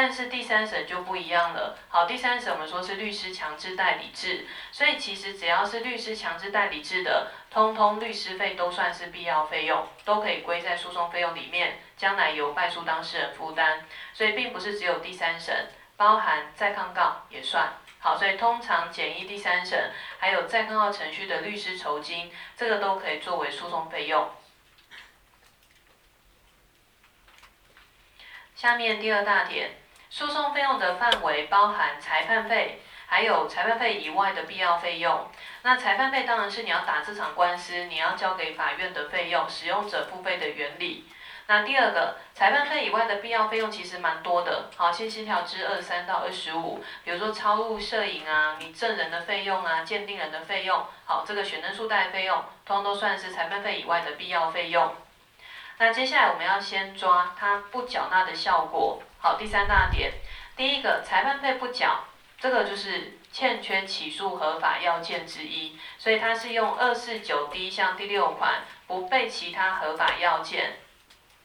但是第三审就不一样了。好，第三审我们说是律师强制代理制，所以其实只要是律师强制代理制的，通通律师费都算是必要费用，都可以归在诉讼费用里面，将来由败诉当事人负担。所以并不是只有第三审，包含再抗告也算。好，所以通常简易第三审还有再抗告程序的律师酬金，这个都可以作为诉讼费用。下面第二大点，诉讼费用的范围包含裁判费，还有裁判费以外的必要费用。那裁判费当然是你要打这场官司，你要交给法院的费用，使用者付费的原理。那第二个，裁判费以外的必要费用其实蛮多的。好，先协调之二三到二十五，比如说超录摄影啊，你证人的费用啊，鉴定人的费用，好，这个选证书带费用，通通都算是裁判费以外的必要费用。那接下来我们要先抓它不缴纳的效果。好，第三大点，第一个裁判费不缴，这个就是欠缺起诉合法要件之一，所以它是用二四九第一项第六款不备其他合法要件。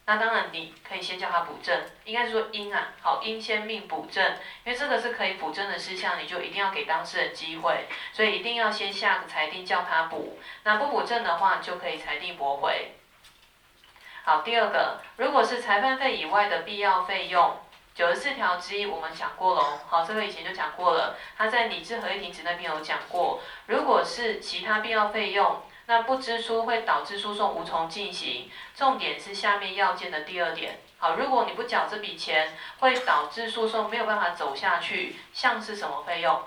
那当然你可以先叫他补正，应该说应啊，好应先命补正，因为这个是可以补正的事项，你就一定要给当事人机会，所以一定要先下个裁定叫他补。那不补正的话，就可以裁定驳回。好，第二个，如果是裁判费以外的必要费用，九十四条之一我们讲过喽。好，这个以前就讲过了，他在拟制合议庭止那边有讲过。如果是其他必要费用，那不支出会导致诉讼无从进行。重点是下面要件的第二点。好，如果你不缴这笔钱，会导致诉讼没有办法走下去。像是什么费用？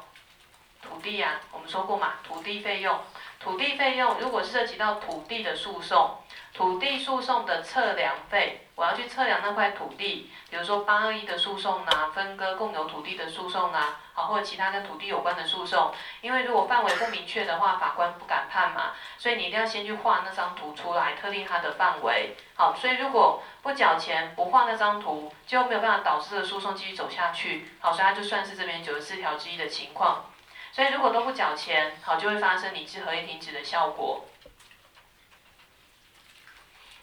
土地啊，我们说过嘛，土地费用。土地费用如果涉及到土地的诉讼，土地诉讼的测量费，我要去测量那块土地，比如说八二一的诉讼呐，分割共有土地的诉讼呐，好，或者其他跟土地有关的诉讼，因为如果范围不明确的话，法官不敢判嘛，所以你一定要先去画那张图出来，特定它的范围。好，所以如果不缴钱，不画那张图，就没有办法导致这个诉讼继续走下去。好，所以它就算是这边九十四条之一的情况。所以如果都不缴钱，好，就会发生理智合约停止的效果。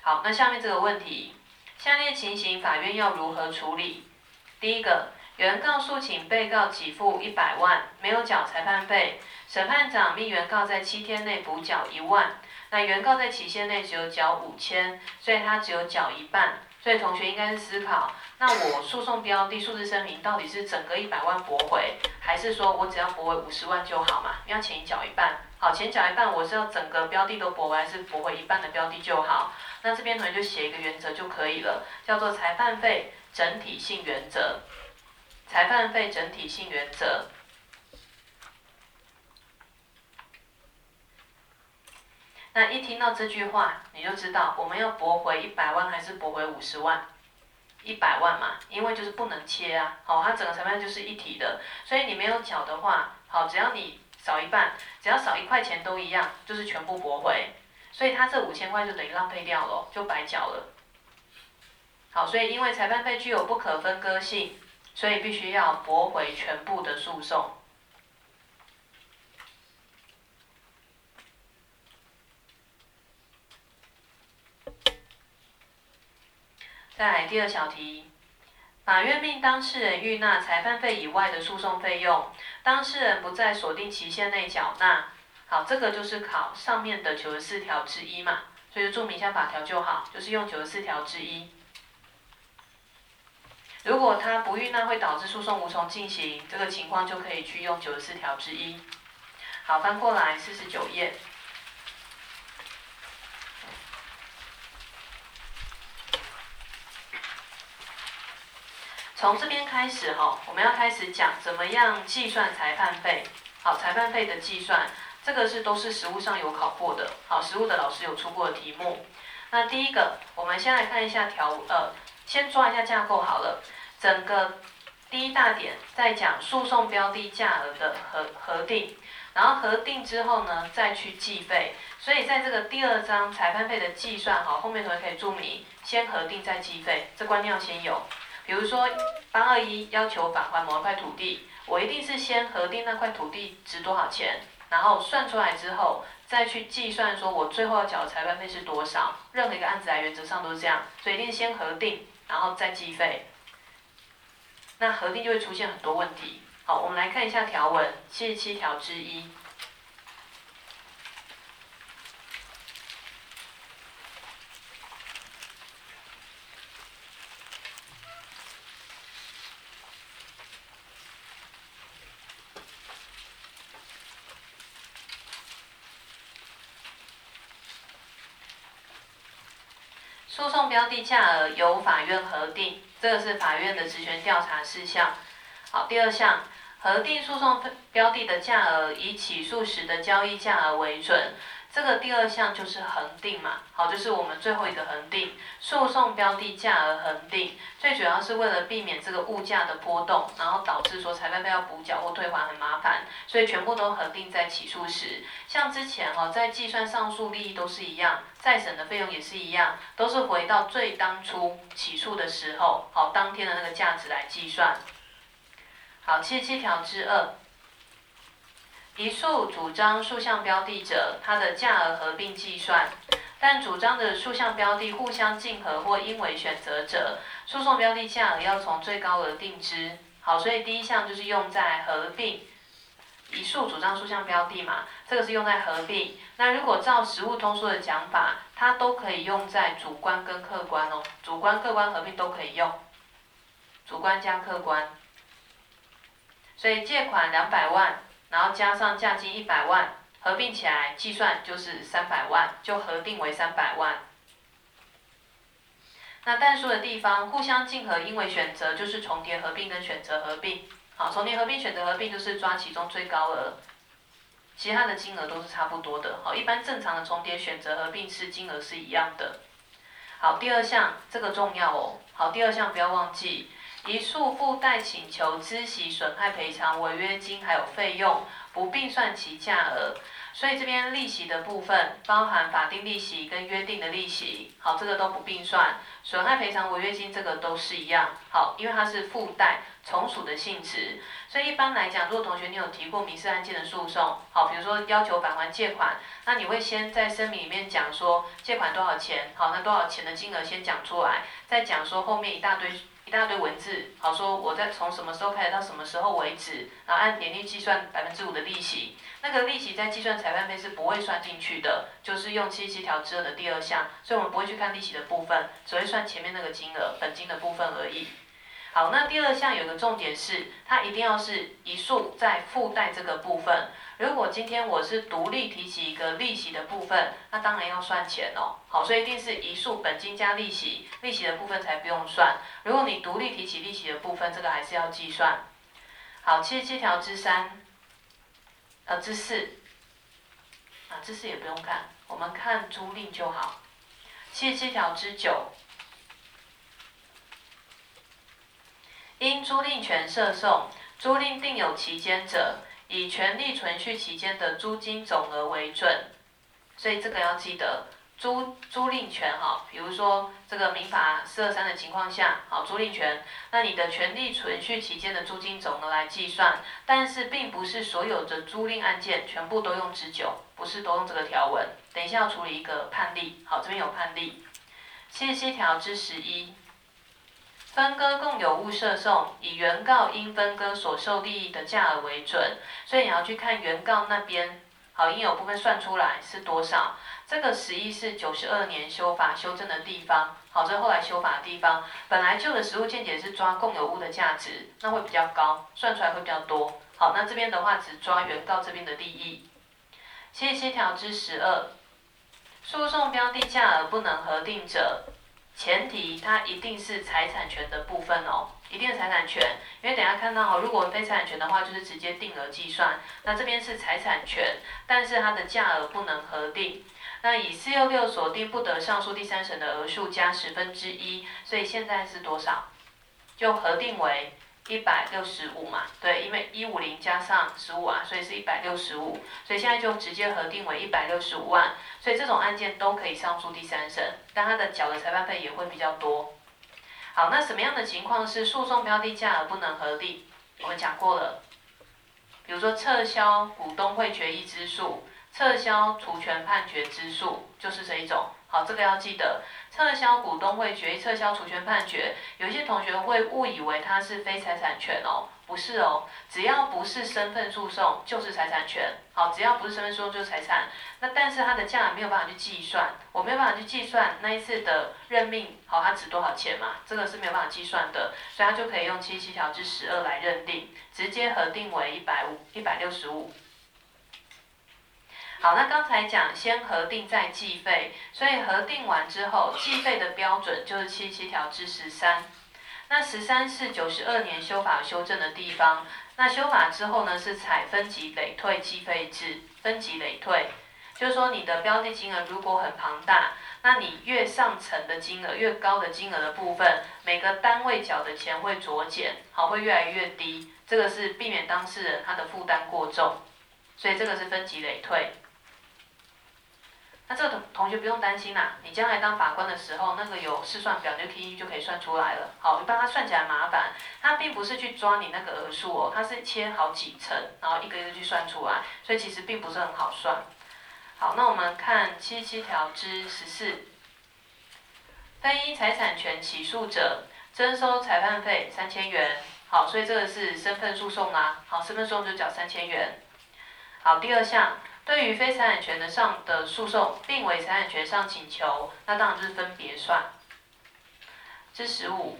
好，那下面这个问题，下列情形法院要如何处理？第一个，原告诉请被告给付一百万，没有缴裁判费，审判长命原告在七天内补缴一万，那原告在期限内只有缴五千，所以他只有缴一半。所以同学应该是思考，那我诉讼标的数字声明到底是整个一百万驳回，还是说我只要驳回五十万就好嘛？要钱缴一半，好，钱缴一半，我是要整个标的都驳回，还是驳回一半的标的就好？那这边同学就写一个原则就可以了，叫做裁判费整体性原则。裁判费整体性原则。那一听到这句话，你就知道我们要驳回一百万还是驳回五十万？一百万嘛，因为就是不能切啊。好，它整个裁判就是一体的，所以你没有缴的话，好，只要你少一半，只要少一块钱都一样，就是全部驳回。所以他这五千块就等于浪费掉了，就白缴了。好，所以因为裁判费具有不可分割性，所以必须要驳回全部的诉讼。再来第二小题，法院命当事人预纳裁判费以外的诉讼费用，当事人不在锁定期限内缴纳。好，这个就是考上面的九十四条之一嘛，所以就注明一下法条就好，就是用九十四条之一。如果他不预纳会导致诉讼无从进行，这个情况就可以去用九十四条之一。好，翻过来四十九页，从这边开始哈，我们要开始讲怎么样计算裁判费。好，裁判费的计算。这个是都是实物上有考过的，好，实物的老师有出过的题目。那第一个，我们先来看一下条，呃，先抓一下架构好了。整个第一大点在讲诉讼标的价额的核核定，然后核定之后呢，再去计费。所以在这个第二章裁判费的计算，好，后面同学可以注明，先核定再计费，这观念要先有。比如说八二一要求返还某一块土地，我一定是先核定那块土地值多少钱。然后算出来之后，再去计算说我最后要缴的裁判费是多少。任何一个案子来原则上都是这样，所以一定先核定，然后再计费。那核定就会出现很多问题。好，我们来看一下条文，七十七条之一。诉价额由法院核定，这个是法院的职权调查事项。好，第二项，核定诉讼标的的价额以起诉时的交易价额为准。这个第二项就是恒定嘛，好，就是我们最后一个恒定，诉讼标的价额恒定，最主要是为了避免这个物价的波动，然后导致说裁判费要补缴或退还很麻烦，所以全部都核定在起诉时。像之前哈，在计算上诉利益都是一样，再审的费用也是一样，都是回到最当初起诉的时候，好，当天的那个价值来计算。好，七十七条之二。一诉主张数项标的者，它的价额合并计算；但主张的数项标的互相竞合或因为选择者，诉讼标的价额要从最高额定之。好，所以第一项就是用在合并。一诉主张数项标的嘛，这个是用在合并。那如果照实务通说的讲法，它都可以用在主观跟客观哦，主观客观合并都可以用，主观加客观。所以借款两百万。然后加上价金一百万，合并起来计算就是三百万，就核定为三百万。那但数的地方，互相竞合因为选择就是重叠合并跟选择合并。好，重叠合并、选择合并就是抓其中最高额，其他的金额都是差不多的。好，一般正常的重叠、选择合并是金额是一样的。好，第二项这个重要哦。好，第二项不要忘记，一诉附带请求孳息、损害赔偿、违约金还有费用，不并算其价额。所以这边利息的部分包含法定利息跟约定的利息，好，这个都不并算。损害赔偿、违约金这个都是一样，好，因为它是附带从属的性质，所以一般来讲，如果同学你有提过民事案件的诉讼，好，比如说要求返还借款，那你会先在声明里面讲说借款多少钱，好，那多少钱的金额先讲出来，再讲说后面一大堆。一大堆文字，好说我在从什么时候开始到什么时候为止，然后按年率计算百分之五的利息，那个利息在计算裁判费是不会算进去的，就是用七七条之二的第二项，所以我们不会去看利息的部分，只会算前面那个金额本金的部分而已。好，那第二项有个重点是，它一定要是一数在附带这个部分。如果今天我是独立提起一个利息的部分，那当然要算钱哦。好，所以一定是一数本金加利息，利息的部分才不用算。如果你独立提起利息的部分，这个还是要计算。好，七十七条之三，呃之四，啊之四也不用看，我们看租赁就好。七十七条之九。因租赁权涉讼，租赁定有期间者，以权利存续期间的租金总额为准。所以这个要记得，租租赁权哈，比如说这个民法四二三的情况下，好租赁权，那你的权利存续期间的租金总额来计算，但是并不是所有的租赁案件全部都用之九，不是都用这个条文。等一下要处理一个判例，好这边有判例，七十七条之十一。分割共有物涉送，以原告应分割所受利益的价额为准，所以你要去看原告那边，好应有部分算出来是多少。这个十一是九十二年修法修正的地方，好，这后来修法的地方，本来旧的实物见解是抓共有物的价值，那会比较高，算出来会比较多。好，那这边的话只抓原告这边的利益。七十七条之十二，诉讼标的价额不能核定者。前提它一定是财产权的部分哦，一定是财产权，因为等下看到哦，如果非财产权的话，就是直接定额计算。那这边是财产权，但是它的价额不能核定。那以四六六锁定不得上述第三审的额数加十分之一，所以现在是多少？就核定为。一百六十五嘛，对，因为一五零加上十五啊，所以是一百六十五，所以现在就直接核定为一百六十五万，所以这种案件都可以上诉第三审，但他的缴的裁判费也会比较多。好，那什么样的情况是诉讼标的价额不能核定？我们讲过了，比如说撤销股东会决议之诉，撤销除权判决之诉，就是这一种。好，这个要记得。撤销股东会决议、撤销除权判决，有一些同学会误以为它是非财产权哦，不是哦，只要不是身份诉讼就是财产权。好，只要不是身份诉讼就是财产。那但是它的价没有办法去计算，我没有办法去计算那一次的任命，好，它值多少钱嘛？这个是没有办法计算的，所以它就可以用七七条之十二来认定，直接核定为一百五、一百六十五。好，那刚才讲先核定再计费，所以核定完之后计费的标准就是七七条至十三。那十三是九十二年修法修正的地方。那修法之后呢，是采分级累退计费制，分级累退，就是说你的标的金额如果很庞大，那你越上层的金额越高的金额的部分，每个单位缴的钱会酌减，好，会越来越低。这个是避免当事人他的负担过重，所以这个是分级累退。那这个同同学不用担心啦，你将来当法官的时候，那个有试算表，你就可以就可以算出来了。好，一般它算起来麻烦，它并不是去抓你那个额数哦，它是切好几层，然后一个一个去算出来，所以其实并不是很好算。好，那我们看七七条之十四，非依财产权起诉者，征收裁判费三千元。好，所以这个是身份诉讼啦。好，身份诉讼就缴三千元。好，第二项。对于非财产权的上的诉讼，并为财产权上请求，那当然就是分别算。之十五，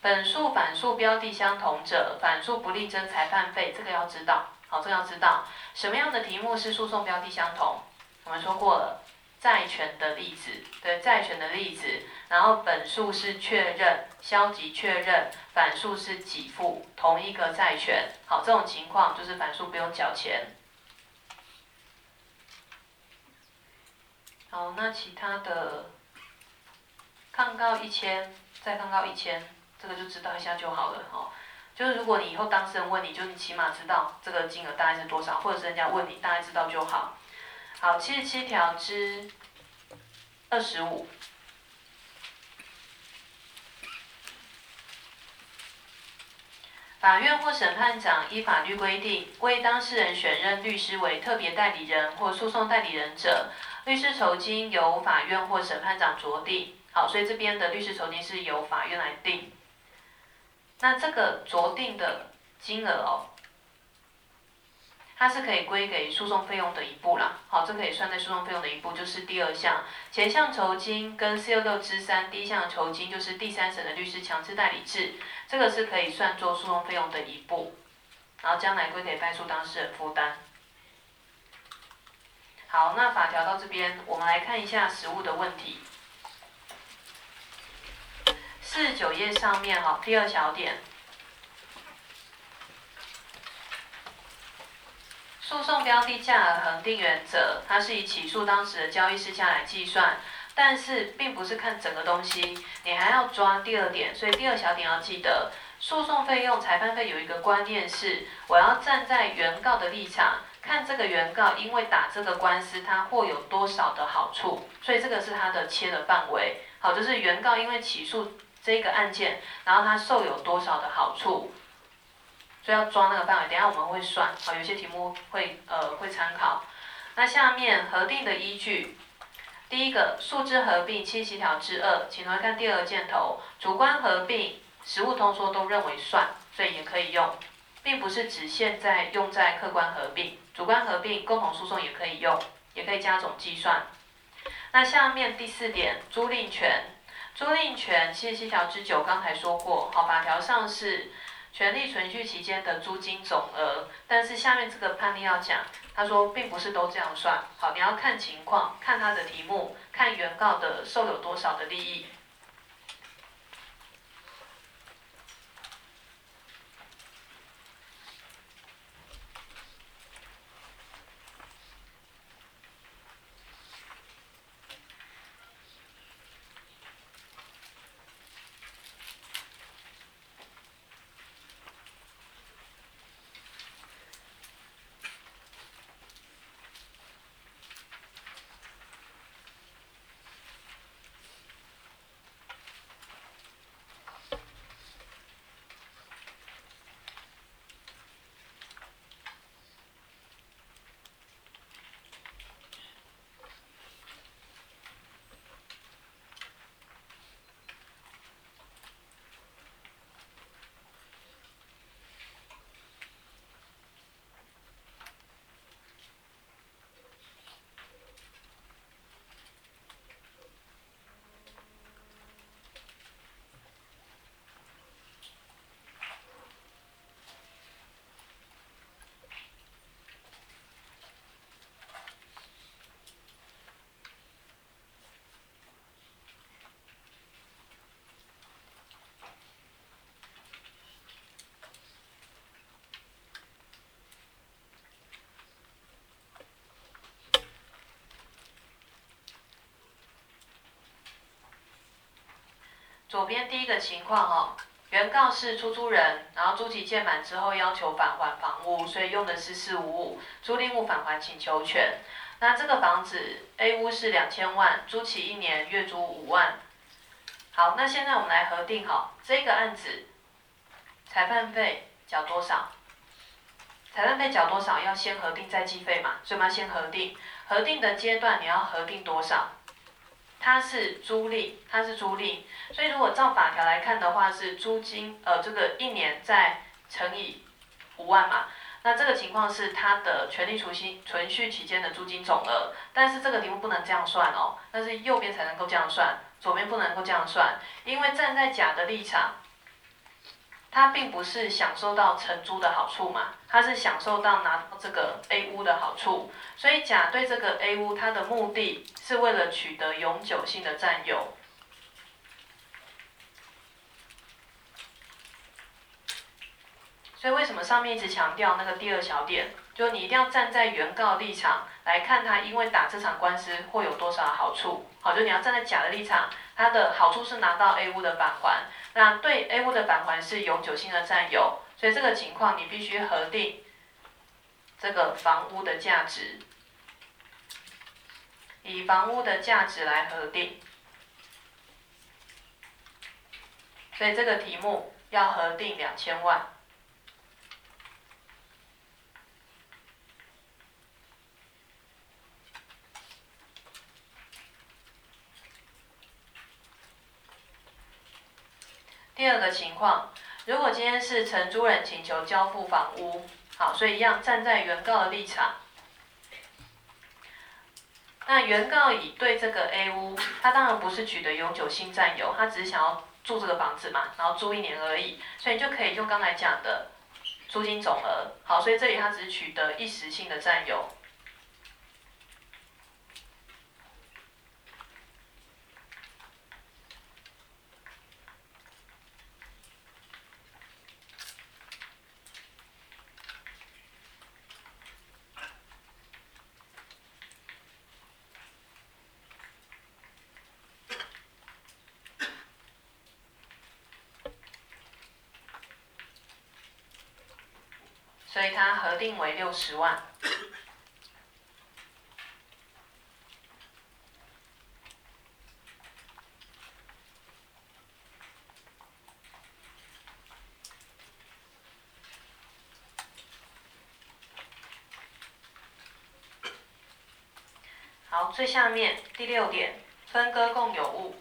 本诉反诉标的相同者，反诉不力争裁判费，这个要知道。好，这要知道什么样的题目是诉讼标的相同。我们说过了，债权的例子，对债权的例子，然后本诉是确认，消极确认，反诉是给付同一个债权。好，这种情况就是反诉不用缴钱。好，那其他的抗告一千，再抗告一千，这个就知道一下就好了哦。就是如果你以后当事人问你，就你起码知道这个金额大概是多少，或者是人家问你，大概知道就好。好，七十七条之二十五，法院或审判长依法律规定为当事人选任律师为特别代理人或诉讼代理人者。律师酬金由法院或审判长酌定，好，所以这边的律师酬金是由法院来定。那这个酌定的金额哦，它是可以归给诉讼费用的一部啦，好，这可以算在诉讼费用的一部，就是第二项前项酬金跟四六六之三第一项酬金，就是第三审的律师强制代理制，这个是可以算作诉讼费用的一部，然后将来归给败诉当事人负担。好，那法条到这边，我们来看一下实物的问题。四十九页上面哈，第二小点，诉讼标的价额恒定原则，它是以起诉当时的交易事项来计算，但是并不是看整个东西，你还要抓第二点，所以第二小点要记得，诉讼费用、裁判费有一个观念是，我要站在原告的立场。看这个原告因为打这个官司，他获有多少的好处，所以这个是他的切的范围。好，就是原告因为起诉这个案件，然后他受有多少的好处，所以要抓那个范围。等下我们会算，好，有些题目会呃会参考。那下面核定的依据，第一个数之合并七七条之二，请同学看第二个箭头，主观合并，实务通说都认为算，所以也可以用，并不是只限在用在客观合并。主观合并、共同诉讼也可以用，也可以加总计算。那下面第四点，租赁权，租赁权七十七条之九，刚才说过，好，法条上是权利存续期间的租金总额，但是下面这个判例要讲，他说并不是都这样算，好，你要看情况，看他的题目，看原告的受有多少的利益。左边第一个情况哦，原告是出租人，然后租期届满之后要求返还房屋，所以用的是四五五租赁物返还请求权。那这个房子 A 屋是两千万，租期一年，月租五万。好，那现在我们来核定好这个案子，裁判费缴多少？裁判费缴多少？要先核定再计费嘛，所以我们要先核定。核定的阶段你要核定多少？它是租赁，它是租赁，所以如果照法条来看的话，是租金，呃，这个一年再乘以五万嘛，那这个情况是它的权利存续存续期间的租金总额，但是这个题目不能这样算哦，但是右边才能够这样算，左边不能够这样算，因为站在甲的立场，他并不是享受到承租的好处嘛，他是享受到拿到这个 A 屋的好处，所以甲对这个 A 屋，他的目的是为了取得永久性的占有。所以为什么上面一直强调那个第二小点，就你一定要站在原告立场来看他，因为打这场官司会有多少好处？好，就你要站在甲的立场，他的好处是拿到 A 屋的返还。那对 A 屋的返还是永久性的占有，所以这个情况你必须核定这个房屋的价值，以房屋的价值来核定，所以这个题目要核定两千万。第二个情况，如果今天是承租人请求交付房屋，好，所以一样站在原告的立场。那原告已对这个 A 屋，他当然不是取得永久性占有，他只是想要住这个房子嘛，然后租一年而已，所以就可以用刚才讲的租金总额，好，所以这里他只取得一时性的占有。所以它核定为六十万。好，最下面第六点，分割共有物。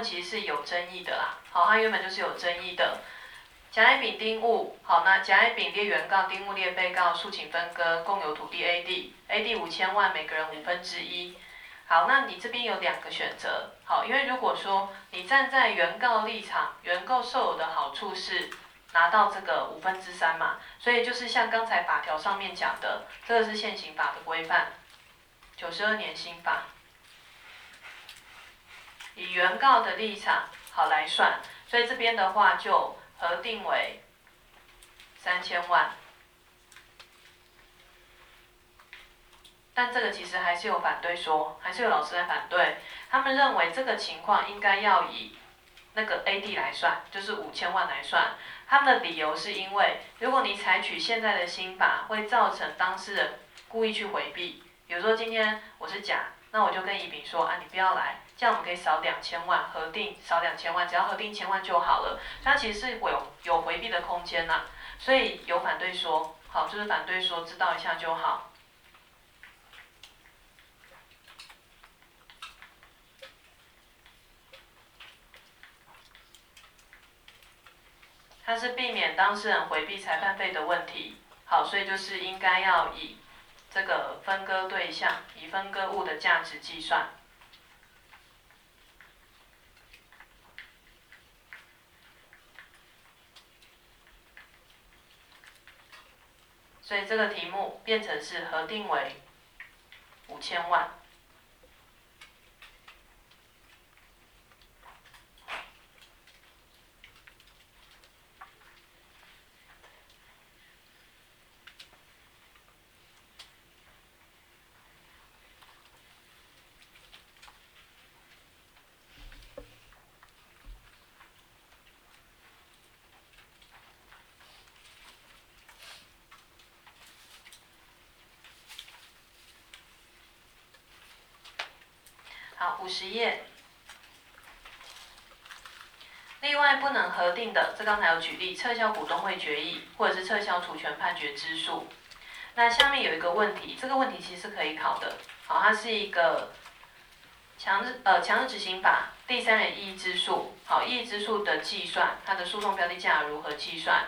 其实是有争议的啦，好，它原本就是有争议的。甲乙丙丁戊，好，那甲乙丙列原告，丁戊列被告，诉请分割，共有土地 A D，A D 五千万，每个人五分之一。好，那你这边有两个选择，好，因为如果说你站在原告立场，原告受有的好处是拿到这个五分之三嘛，所以就是像刚才法条上面讲的，这个是现行法的规范，九十二年新法。以原告的立场好来算，所以这边的话就核定为三千万。但这个其实还是有反对说，还是有老师在反对，他们认为这个情况应该要以那个 A D 来算，就是五千万来算。他们的理由是因为，如果你采取现在的新法，会造成当事人故意去回避。比如说今天我是甲，那我就跟乙丙说啊，你不要来。这样我们可以少两千万，核定少两千万，只要核定一千万就好了。它其实是有有回避的空间呐，所以有反对说，好，就是反对说知道一下就好。它是避免当事人回避裁判费的问题，好，所以就是应该要以这个分割对象，以分割物的价值计算。所以这个题目变成是核定为五千万。十页。另外不能核定的，这刚才有举例，撤销股东会决议或者是撤销除权判决之诉。那下面有一个问题，这个问题其实是可以考的，好，它是一个强制呃强制执行法第三人异议之诉，好，异议之诉的计算，它的诉讼标的价如何计算？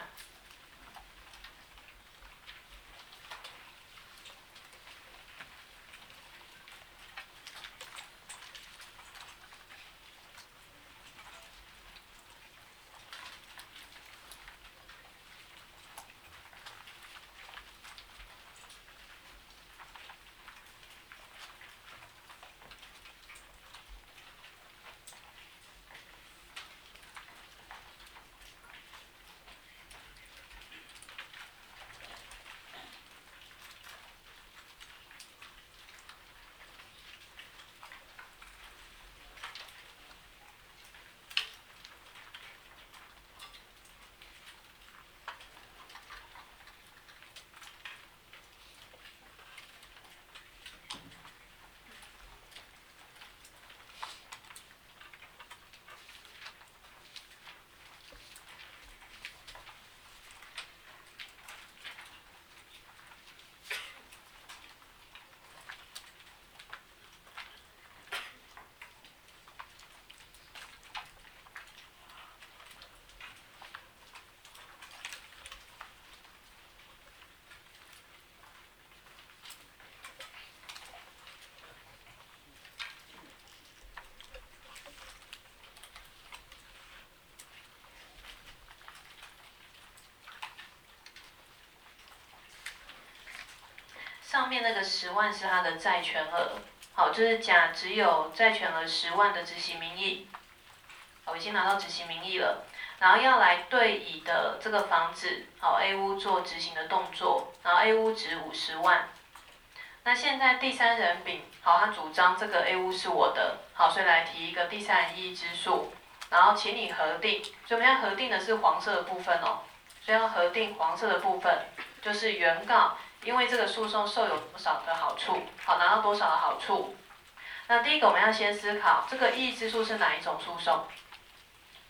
上面那个十万是他的债权额，好，就是甲只有债权额十万的执行名义，我已经拿到执行名义了，然后要来对乙的这个房子，好 A 屋做执行的动作，然后 A 屋值五十万，那现在第三人丙，好，他主张这个 A 屋是我的，好，所以来提一个第三人异议之诉，然后请你核定，所以我们要核定的是黄色的部分哦，所以要核定黄色的部分，就是原告。因为这个诉讼受有多少的好处，好拿到多少的好处？那第一个我们要先思考，这个异议之诉是哪一种诉讼？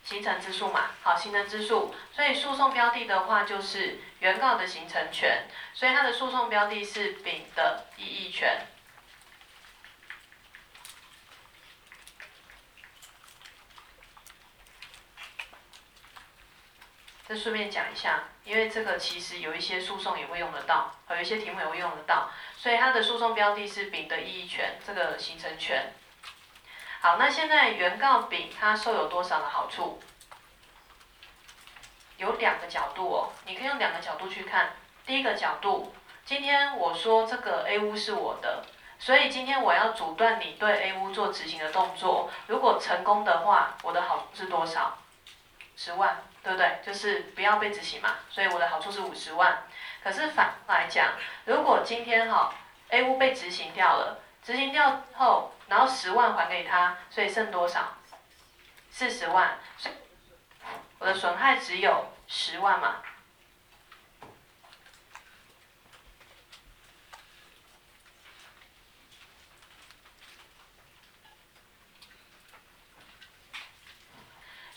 形成之诉嘛，好，形成之诉，所以诉讼标的的话就是原告的形成权，所以它的诉讼标的是丙的异议权。这顺便讲一下，因为这个其实有一些诉讼也会用得到，有一些题目也会用得到，所以它的诉讼标的是丙的异议权，这个形成权。好，那现在原告丙他受有多少的好处？有两个角度哦，你可以用两个角度去看。第一个角度，今天我说这个 A 屋是我的，所以今天我要阻断你对 A 屋做执行的动作，如果成功的话，我的好处是多少？十万。对不对？就是不要被执行嘛，所以我的好处是五十万。可是反来讲，如果今天哈 A 屋被执行掉了，执行掉后，然后十万还给他，所以剩多少？四十万。我的损害只有十万嘛。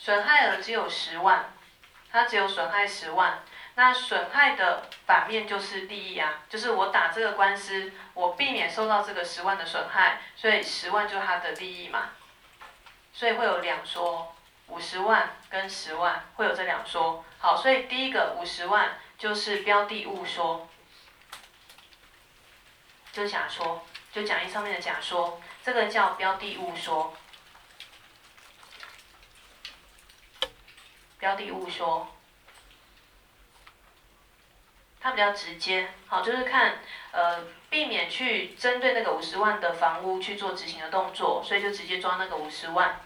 损害额只有十万。它只有损害十万，那损害的反面就是利益啊，就是我打这个官司，我避免受到这个十万的损害，所以十万就是它的利益嘛，所以会有两说，五十万跟十万会有这两说。好，所以第一个五十万就是标的物说，就假说，就讲义上面的假说，这个叫标的物说。标的物说，它比较直接，好，就是看，呃，避免去针对那个五十万的房屋去做执行的动作，所以就直接抓那个五十万。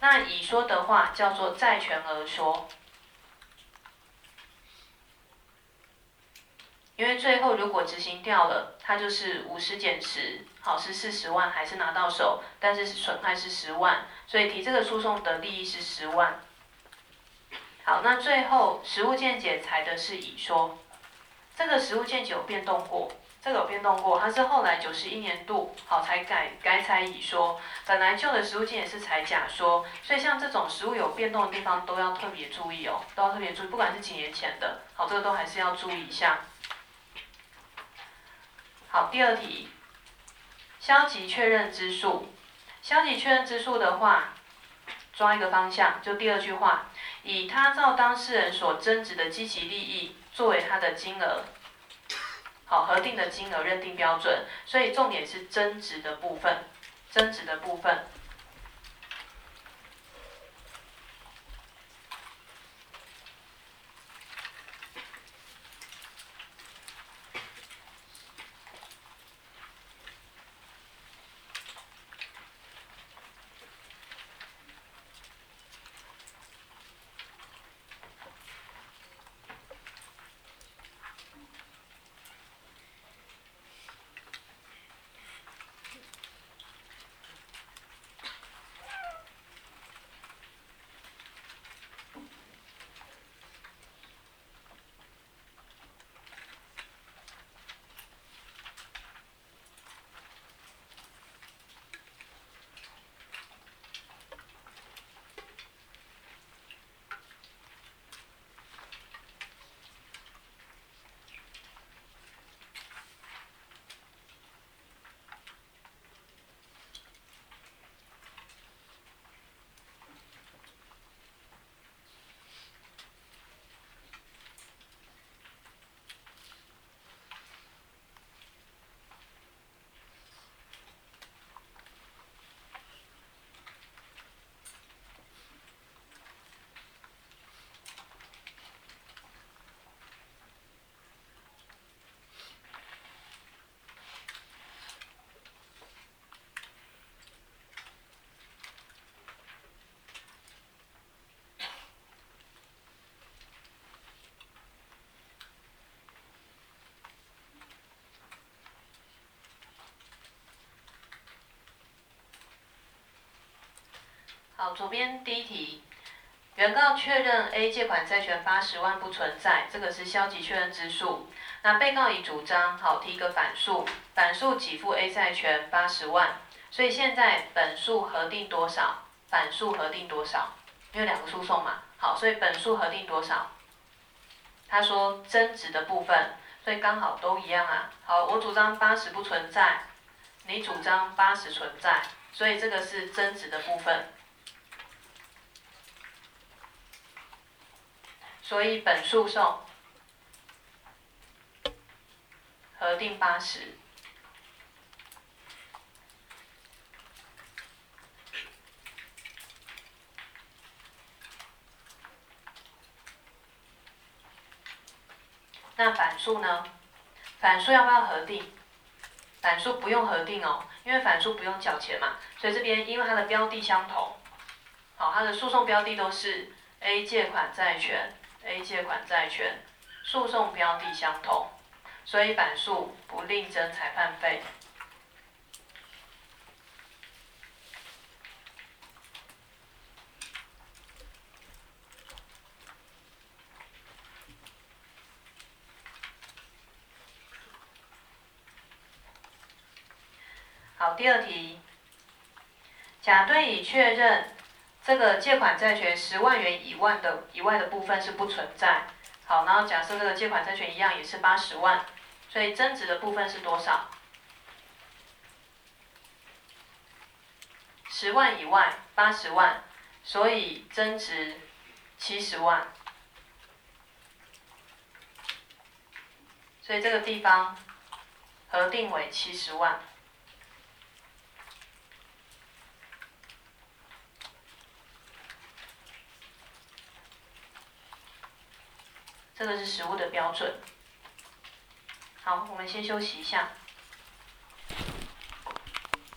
那乙说的话叫做债权额说，因为最后如果执行掉了，它就是五十减十，好是四十万，还是拿到手，但是损害是十万，所以提这个诉讼的利益是十万。好，那最后实物见解裁的是乙说，这个实物见解有变动过，这个有变动过，它是后来九十一年度好才改改采乙说，本来旧的实物经也是采甲说，所以像这种实物有变动的地方都要特别注意哦，都要特别注意，不管是几年前的，好，这个都还是要注意一下。好，第二题，消极确认之数，消极确认之数的话，抓一个方向，就第二句话，以他照当事人所争执的积极利益作为他的金额。好，核定的金额认定标准，所以重点是争执的部分，争执的部分。好，左边第一题，原告确认 A 借款债权八十万不存在，这个是消极确认之数。那被告已主张，好提一个反诉，反诉给付 A 债权八十万，所以现在本诉核定多少？反诉核定多少？因为两个诉讼嘛，好，所以本诉核定多少？他说增值的部分，所以刚好都一样啊。好，我主张八十不存在，你主张八十存在，所以这个是增值的部分。所以本诉讼核定八十，那反诉呢？反诉要不要核定？反诉不用核定哦，因为反诉不用缴钱嘛。所以这边因为它的标的相同，好，它的诉讼标的都是 A 借款债权。A 借款债权诉讼标的相同，所以反诉不另征裁判费。好，第二题，甲对乙确认。这个借款债权十万元以外的以外的部分是不存在。好，然后假设这个借款债权一样也是八十万，所以增值的部分是多少？十万以外八十万，所以增值七十万。所以这个地方核定为七十万。这个是食物的标准。好，我们先休息一下。